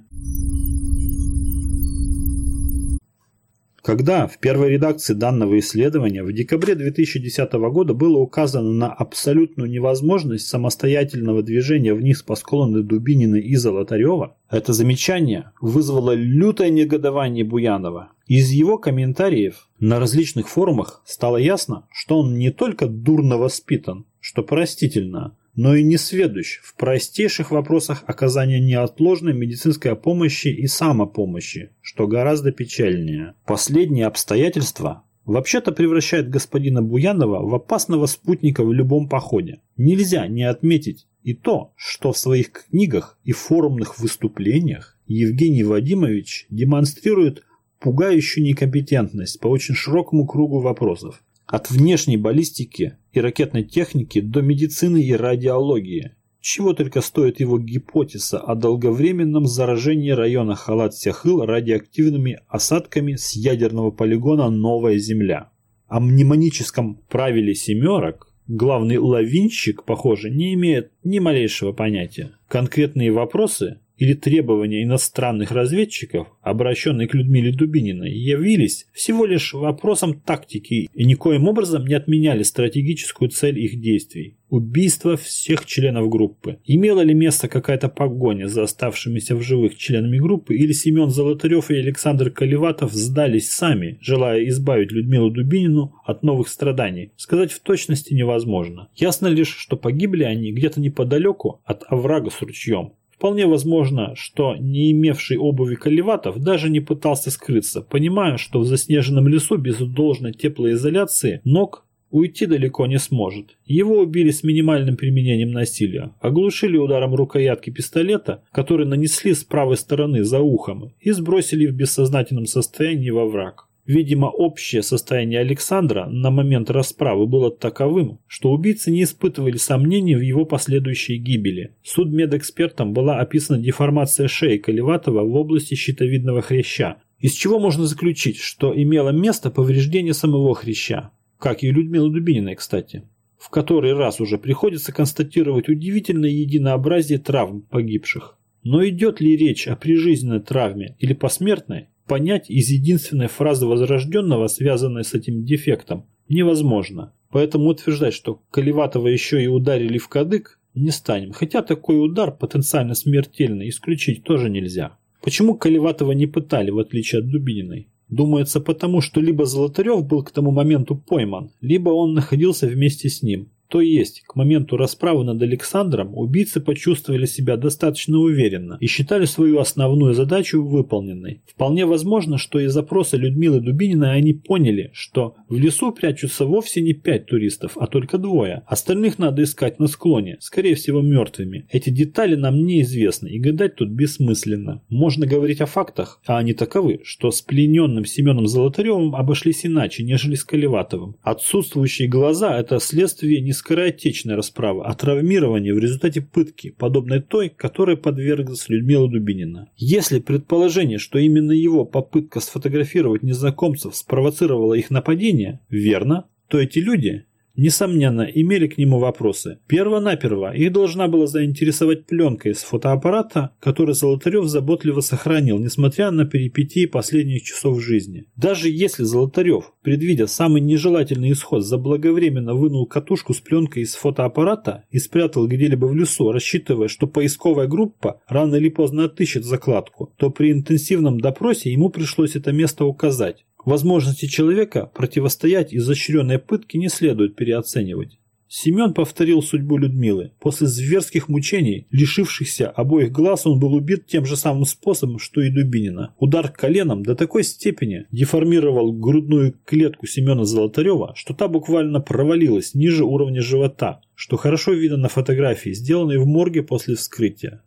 Когда в первой редакции данного исследования в декабре 2010 года было указано на абсолютную невозможность самостоятельного движения вниз по склону Дубинина и Золотарева, это замечание вызвало лютое негодование Буянова. Из его комментариев на различных форумах стало ясно, что он не только дурно воспитан, что простительно, но и не сведущ в простейших вопросах оказания неотложной медицинской помощи и самопомощи, что гораздо печальнее. Последние обстоятельства вообще-то превращают господина Буянова в опасного спутника в любом походе. Нельзя не отметить и то, что в своих книгах и форумных выступлениях Евгений Вадимович демонстрирует пугающую некомпетентность по очень широкому кругу вопросов. От внешней баллистики и ракетной техники до медицины и радиологии. Чего только стоит его гипотеза о долговременном заражении района Халат-Сяхыл радиоактивными осадками с ядерного полигона «Новая Земля». О мнемоническом правиле семерок главный лавинщик, похоже, не имеет ни малейшего понятия. Конкретные вопросы или требования иностранных разведчиков, обращенные к Людмиле Дубининой, явились всего лишь вопросом тактики и никоим образом не отменяли стратегическую цель их действий – убийство всех членов группы. Имела ли место какая-то погоня за оставшимися в живых членами группы или Семен Золотарев и Александр Колеватов сдались сами, желая избавить Людмилу Дубинину от новых страданий, сказать в точности невозможно. Ясно лишь, что погибли они где-то неподалеку от оврага с ручьем. Вполне возможно, что не имевший обуви Колеватов даже не пытался скрыться, понимая, что в заснеженном лесу без должной теплоизоляции ног уйти далеко не сможет. Его убили с минимальным применением насилия, оглушили ударом рукоятки пистолета, который нанесли с правой стороны за ухом, и сбросили в бессознательном состоянии во враг. Видимо, общее состояние Александра на момент расправы было таковым, что убийцы не испытывали сомнений в его последующей гибели. Судмедэкспертам была описана деформация шеи Колеватова в области щитовидного хряща, из чего можно заключить, что имело место повреждение самого хряща, как и Людмилы Дубининой, кстати. В который раз уже приходится констатировать удивительное единообразие травм погибших. Но идет ли речь о прижизненной травме или посмертной, понять из единственной фразы возрожденного, связанной с этим дефектом, невозможно. Поэтому утверждать, что Колеватова еще и ударили в кадык, не станем. Хотя такой удар потенциально смертельный исключить тоже нельзя. Почему Колеватова не пытали, в отличие от Дубининой? Думается потому, что либо Золотарев был к тому моменту пойман, либо он находился вместе с ним. То есть, к моменту расправы над Александром убийцы почувствовали себя достаточно уверенно и считали свою основную задачу выполненной. Вполне возможно, что из запроса Людмилы Дубининой они поняли, что в лесу прячутся вовсе не пять туристов, а только двое. Остальных надо искать на склоне, скорее всего мертвыми. Эти детали нам неизвестны и гадать тут бессмысленно. Можно говорить о фактах, а они таковы, что с плененным Семеном Золотаревым обошлись иначе, нежели с Колеватовым. Отсутствующие глаза – это следствие не скоротечная расправа, а травмирование в результате пытки, подобной той, которой подверглась Людмила Дубинина. Если предположение, что именно его попытка сфотографировать незнакомцев спровоцировала их нападение, верно, то эти люди несомненно, имели к нему вопросы. Перво-наперво их должна была заинтересовать пленка из фотоаппарата, который Золотарев заботливо сохранил, несмотря на перипетии последних часов жизни. Даже если Золотарев, предвидя самый нежелательный исход, заблаговременно вынул катушку с пленкой из фотоаппарата и спрятал где-либо в лесу, рассчитывая, что поисковая группа рано или поздно отыщет закладку, то при интенсивном допросе ему пришлось это место указать. Возможности человека противостоять изощренной пытке не следует переоценивать. Семен повторил судьбу Людмилы. После зверских мучений, лишившихся обоих глаз, он был убит тем же самым способом, что и Дубинина. Удар коленом до такой степени деформировал грудную клетку Семена Золотарева, что та буквально провалилась ниже уровня живота, что хорошо видно на фотографии, сделанной в морге после вскрытия.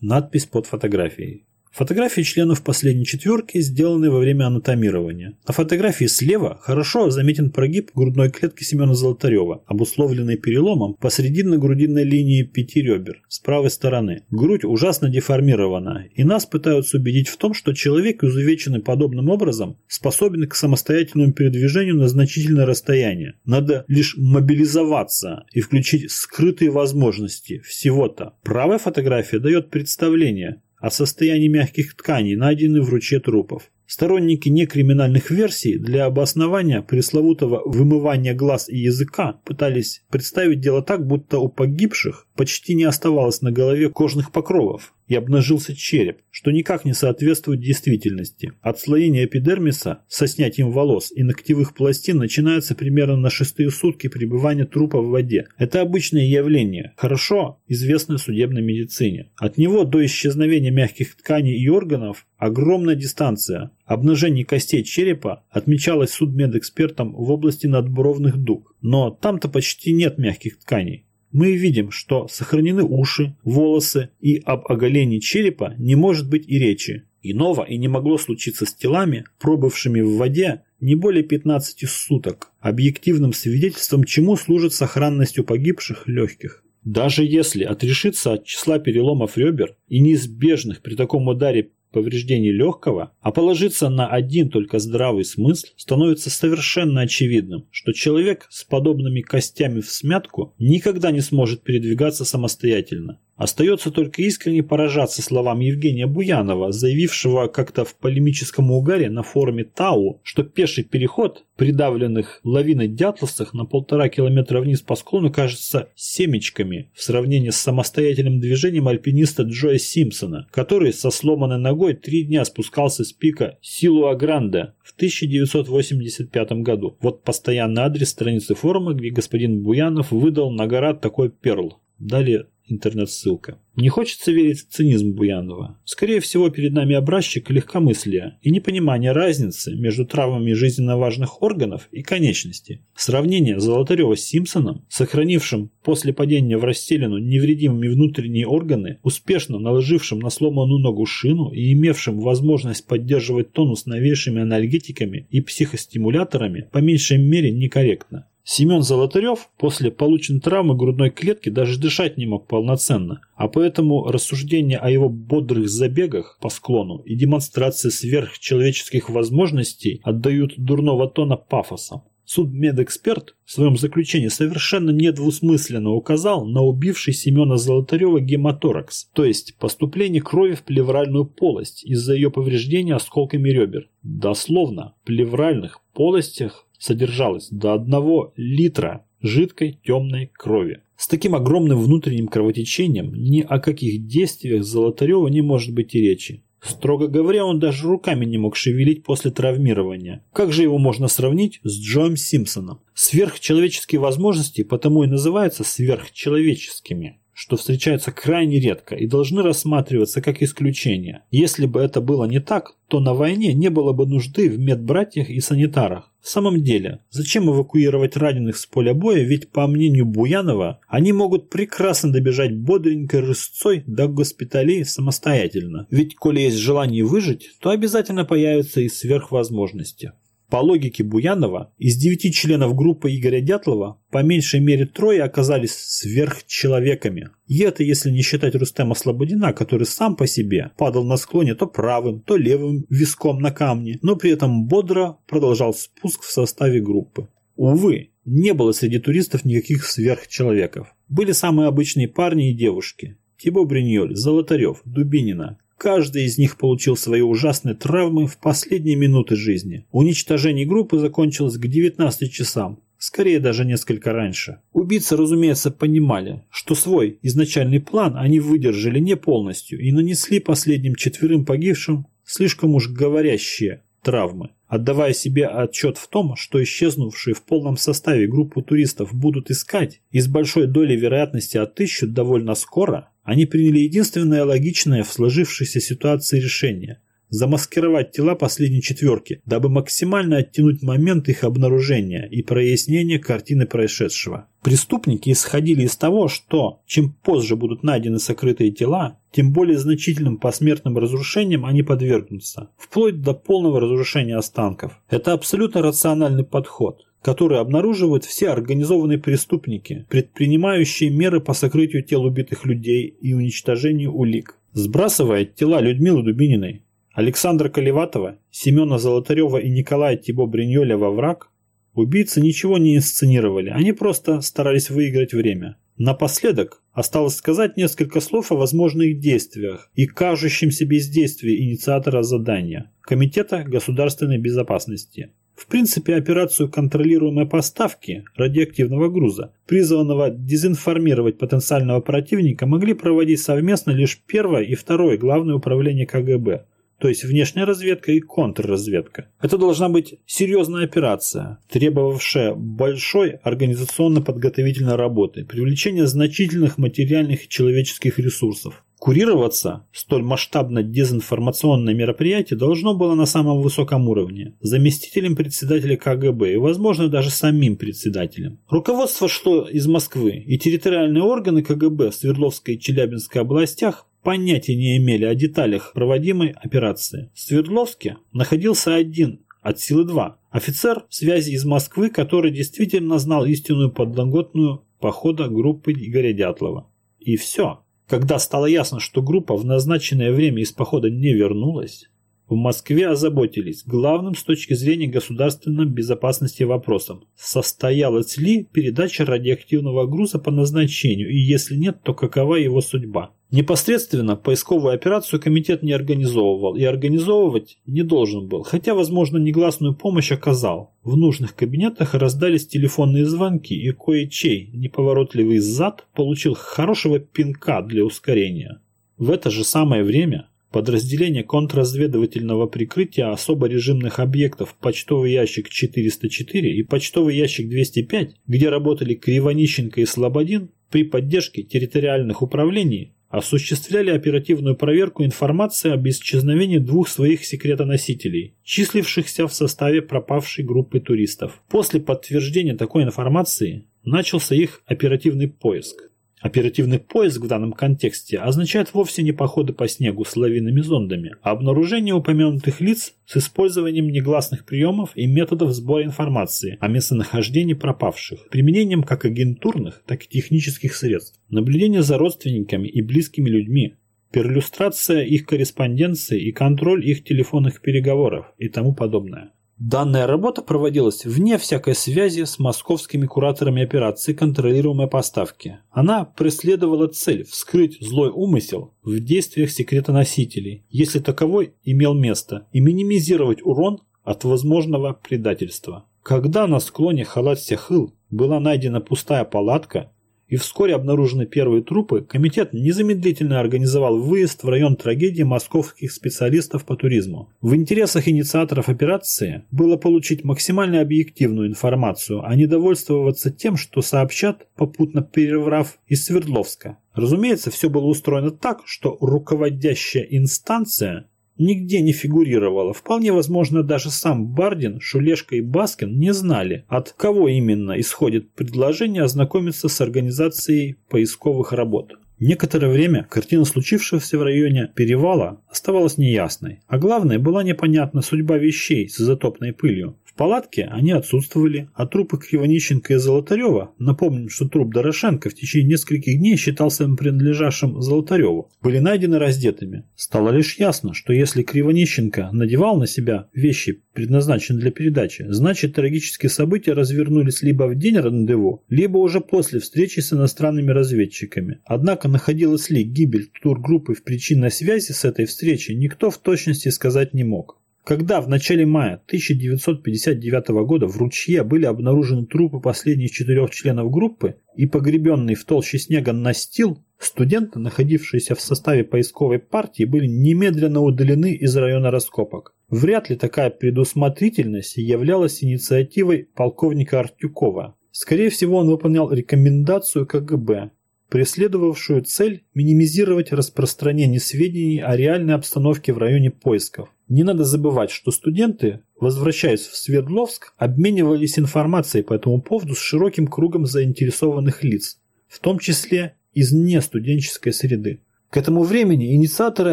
Надпись под фотографией. Фотографии членов последней четверки сделаны во время анатомирования. На фотографии слева хорошо заметен прогиб грудной клетки Семена Золотарева, обусловленный переломом посредине грудинной линии пяти ребер с правой стороны. Грудь ужасно деформирована, и нас пытаются убедить в том, что человек, изувеченный подобным образом, способен к самостоятельному передвижению на значительное расстояние. Надо лишь мобилизоваться и включить скрытые возможности всего-то. Правая фотография дает представление о состоянии мягких тканей, найденных в ручье трупов. Сторонники некриминальных версий для обоснования пресловутого вымывания глаз и языка пытались представить дело так, будто у погибших почти не оставалось на голове кожных покровов и обнажился череп, что никак не соответствует действительности. Отслоение эпидермиса со снятием волос и ногтевых пластин начинается примерно на шестые сутки пребывания трупа в воде. Это обычное явление, хорошо известное судебной медицине. От него до исчезновения мягких тканей и органов огромная дистанция. Обнажение костей черепа отмечалось судмедэкспертом в области надбровных дуг, но там-то почти нет мягких тканей мы видим, что сохранены уши, волосы и об оголении черепа не может быть и речи. Иного и не могло случиться с телами, пробывшими в воде не более 15 суток, объективным свидетельством чему служит сохранность у погибших легких. Даже если отрешиться от числа переломов ребер и неизбежных при таком ударе повреждений легкого, а положиться на один только здравый смысл, становится совершенно очевидным, что человек с подобными костями в смятку никогда не сможет передвигаться самостоятельно. Остается только искренне поражаться словам Евгения Буянова, заявившего как-то в полемическом угаре на форуме ТАУ, что пеший переход придавленных лавиной дятловцах на полтора километра вниз по склону кажется семечками в сравнении с самостоятельным движением альпиниста Джоя Симпсона, который со сломанной ногой три дня спускался с пика Силуа Гранде в 1985 году. Вот постоянный адрес страницы форума, где господин Буянов выдал на гора такой перл. Далее интернет-ссылка. Не хочется верить в цинизм Буянова. Скорее всего, перед нами образчик легкомыслия и непонимания разницы между травмами жизненно важных органов и конечностей. Сравнение Золотарева с Симпсоном, сохранившим после падения в расселину невредимыми внутренние органы, успешно наложившим на сломанную ногу шину и имевшим возможность поддерживать тонус новейшими анальгетиками и психостимуляторами, по меньшей мере некорректно. Семен Золотарев после полученной травмы грудной клетки даже дышать не мог полноценно, а поэтому рассуждения о его бодрых забегах по склону и демонстрации сверхчеловеческих возможностей отдают дурного тона пафосом. Судмедэксперт в своем заключении совершенно недвусмысленно указал на убивший Семена Золотарева гематоракс, то есть поступление крови в плевральную полость из-за ее повреждения осколками ребер. Дословно, в плевральных полостях содержалось до 1 литра жидкой темной крови. С таким огромным внутренним кровотечением ни о каких действиях Золотарева не может быть и речи. Строго говоря, он даже руками не мог шевелить после травмирования. Как же его можно сравнить с Джоем Симпсоном? Сверхчеловеческие возможности потому и называются сверхчеловеческими что встречаются крайне редко и должны рассматриваться как исключение. Если бы это было не так, то на войне не было бы нужды в медбратьях и санитарах. В самом деле, зачем эвакуировать раненых с поля боя, ведь по мнению Буянова, они могут прекрасно добежать бодренькой рысцой до госпиталей самостоятельно. Ведь коли есть желание выжить, то обязательно появятся и сверхвозможности. По логике Буянова, из девяти членов группы Игоря Дятлова по меньшей мере трое оказались сверхчеловеками. И это если не считать Рустема Слободина, который сам по себе падал на склоне то правым, то левым виском на камни, но при этом бодро продолжал спуск в составе группы. Увы, не было среди туристов никаких сверхчеловеков. Были самые обычные парни и девушки. Тибо Бриньоль, Золотарев, Дубинина, Каждый из них получил свои ужасные травмы в последние минуты жизни. Уничтожение группы закончилось к 19 часам, скорее даже несколько раньше. Убийцы, разумеется, понимали, что свой изначальный план они выдержали не полностью и нанесли последним четверым погибшим слишком уж говорящие травмы. Отдавая себе отчет в том, что исчезнувшие в полном составе группу туристов будут искать и с большой долей вероятности отыщут довольно скоро, они приняли единственное логичное в сложившейся ситуации решение – замаскировать тела последней четверки, дабы максимально оттянуть момент их обнаружения и прояснения картины происшедшего. Преступники исходили из того, что чем позже будут найдены сокрытые тела, тем более значительным посмертным разрушениям они подвергнутся, вплоть до полного разрушения останков. Это абсолютно рациональный подход, который обнаруживают все организованные преступники, предпринимающие меры по сокрытию тел убитых людей и уничтожению улик. Сбрасывая тела Людмилы Дубининой, Александра Колеватова, Семена Золотарева и Николая Тибо Бриньоля во враг, убийцы ничего не инсценировали, они просто старались выиграть время. Напоследок осталось сказать несколько слов о возможных действиях и кажущемся бездействии инициатора задания – Комитета государственной безопасности. В принципе, операцию контролируемой поставки радиоактивного груза, призванного дезинформировать потенциального противника, могли проводить совместно лишь первое и второе главное управление КГБ – то есть внешняя разведка и контрразведка. Это должна быть серьезная операция, требовавшая большой организационно-подготовительной работы, привлечения значительных материальных и человеческих ресурсов. Курироваться столь масштабно дезинформационное мероприятие должно было на самом высоком уровне, заместителем председателя КГБ и, возможно, даже самим председателем. Руководство шло из Москвы, и территориальные органы КГБ в Свердловской и Челябинской областях понятия не имели о деталях проводимой операции. В Свердловске находился один от силы два офицер связи из Москвы, который действительно знал истинную подноготную похода группы Игоря Дятлова. И все. Когда стало ясно, что группа в назначенное время из похода не вернулась, в Москве озаботились главным с точки зрения государственной безопасности вопросом, состоялась ли передача радиоактивного груза по назначению и если нет, то какова его судьба. Непосредственно поисковую операцию комитет не организовывал и организовывать не должен был, хотя, возможно, негласную помощь оказал. В нужных кабинетах раздались телефонные звонки, и кое-чей неповоротливый зад получил хорошего пинка для ускорения. В это же самое время подразделение контрразведывательного прикрытия особо режимных объектов почтовый ящик 404 и почтовый ящик 205, где работали Кривонищенко и Слободин, при поддержке территориальных управлений осуществляли оперативную проверку информации об исчезновении двух своих секретоносителей, числившихся в составе пропавшей группы туристов. После подтверждения такой информации начался их оперативный поиск. Оперативный поиск в данном контексте означает вовсе не походы по снегу с лавинными зондами, а обнаружение упомянутых лиц с использованием негласных приемов и методов сбора информации о местонахождении пропавших, применением как агентурных, так и технических средств, наблюдение за родственниками и близкими людьми, перлюстрация их корреспонденции и контроль их телефонных переговоров и тому подобное. Данная работа проводилась вне всякой связи с московскими кураторами операции контролируемой поставки. Она преследовала цель вскрыть злой умысел в действиях секретоносителей, если таковой имел место, и минимизировать урон от возможного предательства. Когда на склоне Холат-Сяхыл была найдена пустая палатка, и вскоре обнаружены первые трупы, комитет незамедлительно организовал выезд в район трагедии московских специалистов по туризму. В интересах инициаторов операции было получить максимально объективную информацию, а не довольствоваться тем, что сообщат, попутно переврав из Свердловска. Разумеется, все было устроено так, что руководящая инстанция нигде не фигурировала. Вполне возможно, даже сам Бардин, Шулешко и Баскин не знали, от кого именно исходит предложение ознакомиться с организацией поисковых работ. Некоторое время картина случившегося в районе перевала оставалась неясной, а главное была непонятна судьба вещей с изотопной пылью палатке они отсутствовали, а трупы Кривонищенко и Золотарева, напомним, что труп Дорошенко в течение нескольких дней считался принадлежавшим Золотареву, были найдены раздетыми. Стало лишь ясно, что если Кривонищенко надевал на себя вещи, предназначенные для передачи, значит трагические события развернулись либо в день рандеву, либо уже после встречи с иностранными разведчиками. Однако находилась ли гибель тургруппы в причинной связи с этой встречей, никто в точности сказать не мог. Когда в начале мая 1959 года в ручье были обнаружены трупы последних четырех членов группы и погребенный в толще снега настил, студенты, находившиеся в составе поисковой партии, были немедленно удалены из района раскопок. Вряд ли такая предусмотрительность являлась инициативой полковника Артюкова. Скорее всего, он выполнял рекомендацию КГБ, преследовавшую цель минимизировать распространение сведений о реальной обстановке в районе поисков. Не надо забывать, что студенты, возвращаясь в Свердловск, обменивались информацией по этому поводу с широким кругом заинтересованных лиц, в том числе из нестуденческой среды. К этому времени инициаторы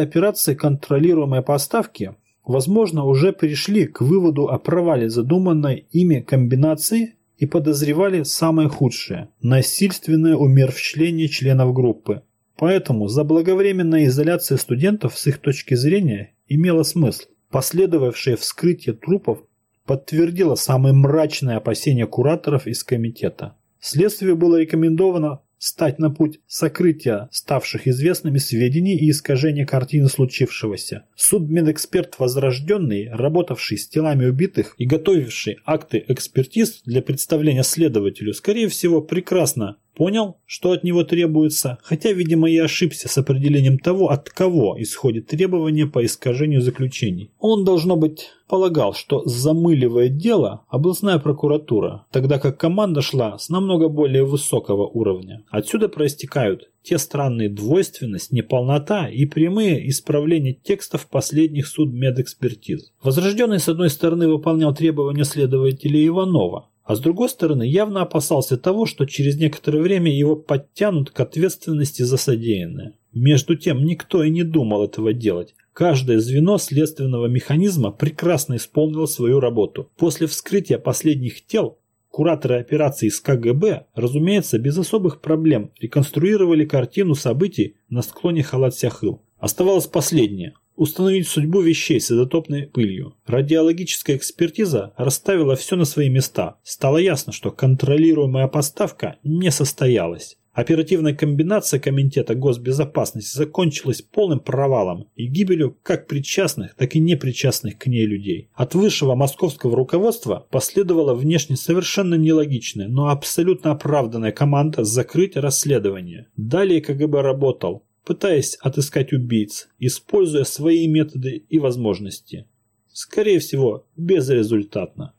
операции контролируемой поставки, возможно, уже пришли к выводу о провале задуманной ими комбинации и подозревали самое худшее – насильственное умерщвление членов группы. Поэтому заблаговременная изоляция студентов с их точки зрения имела смысл. Последовавшее вскрытие трупов подтвердило самые мрачные опасения кураторов из комитета. Следствию было рекомендовано стать на путь сокрытия ставших известными сведений и искажения картины случившегося. Судмедэксперт Возрожденный, работавший с телами убитых и готовивший акты экспертиз для представления следователю, скорее всего, прекрасно Понял, что от него требуется, хотя, видимо, и ошибся с определением того, от кого исходит требование по искажению заключений. Он, должно быть, полагал, что замыливает дело областная прокуратура, тогда как команда шла с намного более высокого уровня. Отсюда проистекают те странные двойственность, неполнота и прямые исправления текстов последних судмедэкспертиз. Возрожденный, с одной стороны, выполнял требования следователя Иванова, а с другой стороны явно опасался того, что через некоторое время его подтянут к ответственности за содеянное. Между тем никто и не думал этого делать. Каждое звено следственного механизма прекрасно исполнило свою работу. После вскрытия последних тел кураторы операции из КГБ, разумеется, без особых проблем реконструировали картину событий на склоне Халат-Сяхыл. Оставалось последнее установить судьбу вещей с изотопной пылью. Радиологическая экспертиза расставила все на свои места. Стало ясно, что контролируемая поставка не состоялась. Оперативная комбинация Комитета госбезопасности закончилась полным провалом и гибелью как причастных, так и непричастных к ней людей. От высшего московского руководства последовала внешне совершенно нелогичная, но абсолютно оправданная команда закрыть расследование. Далее КГБ работал, пытаясь отыскать убийц, используя свои методы и возможности. Скорее всего, безрезультатно.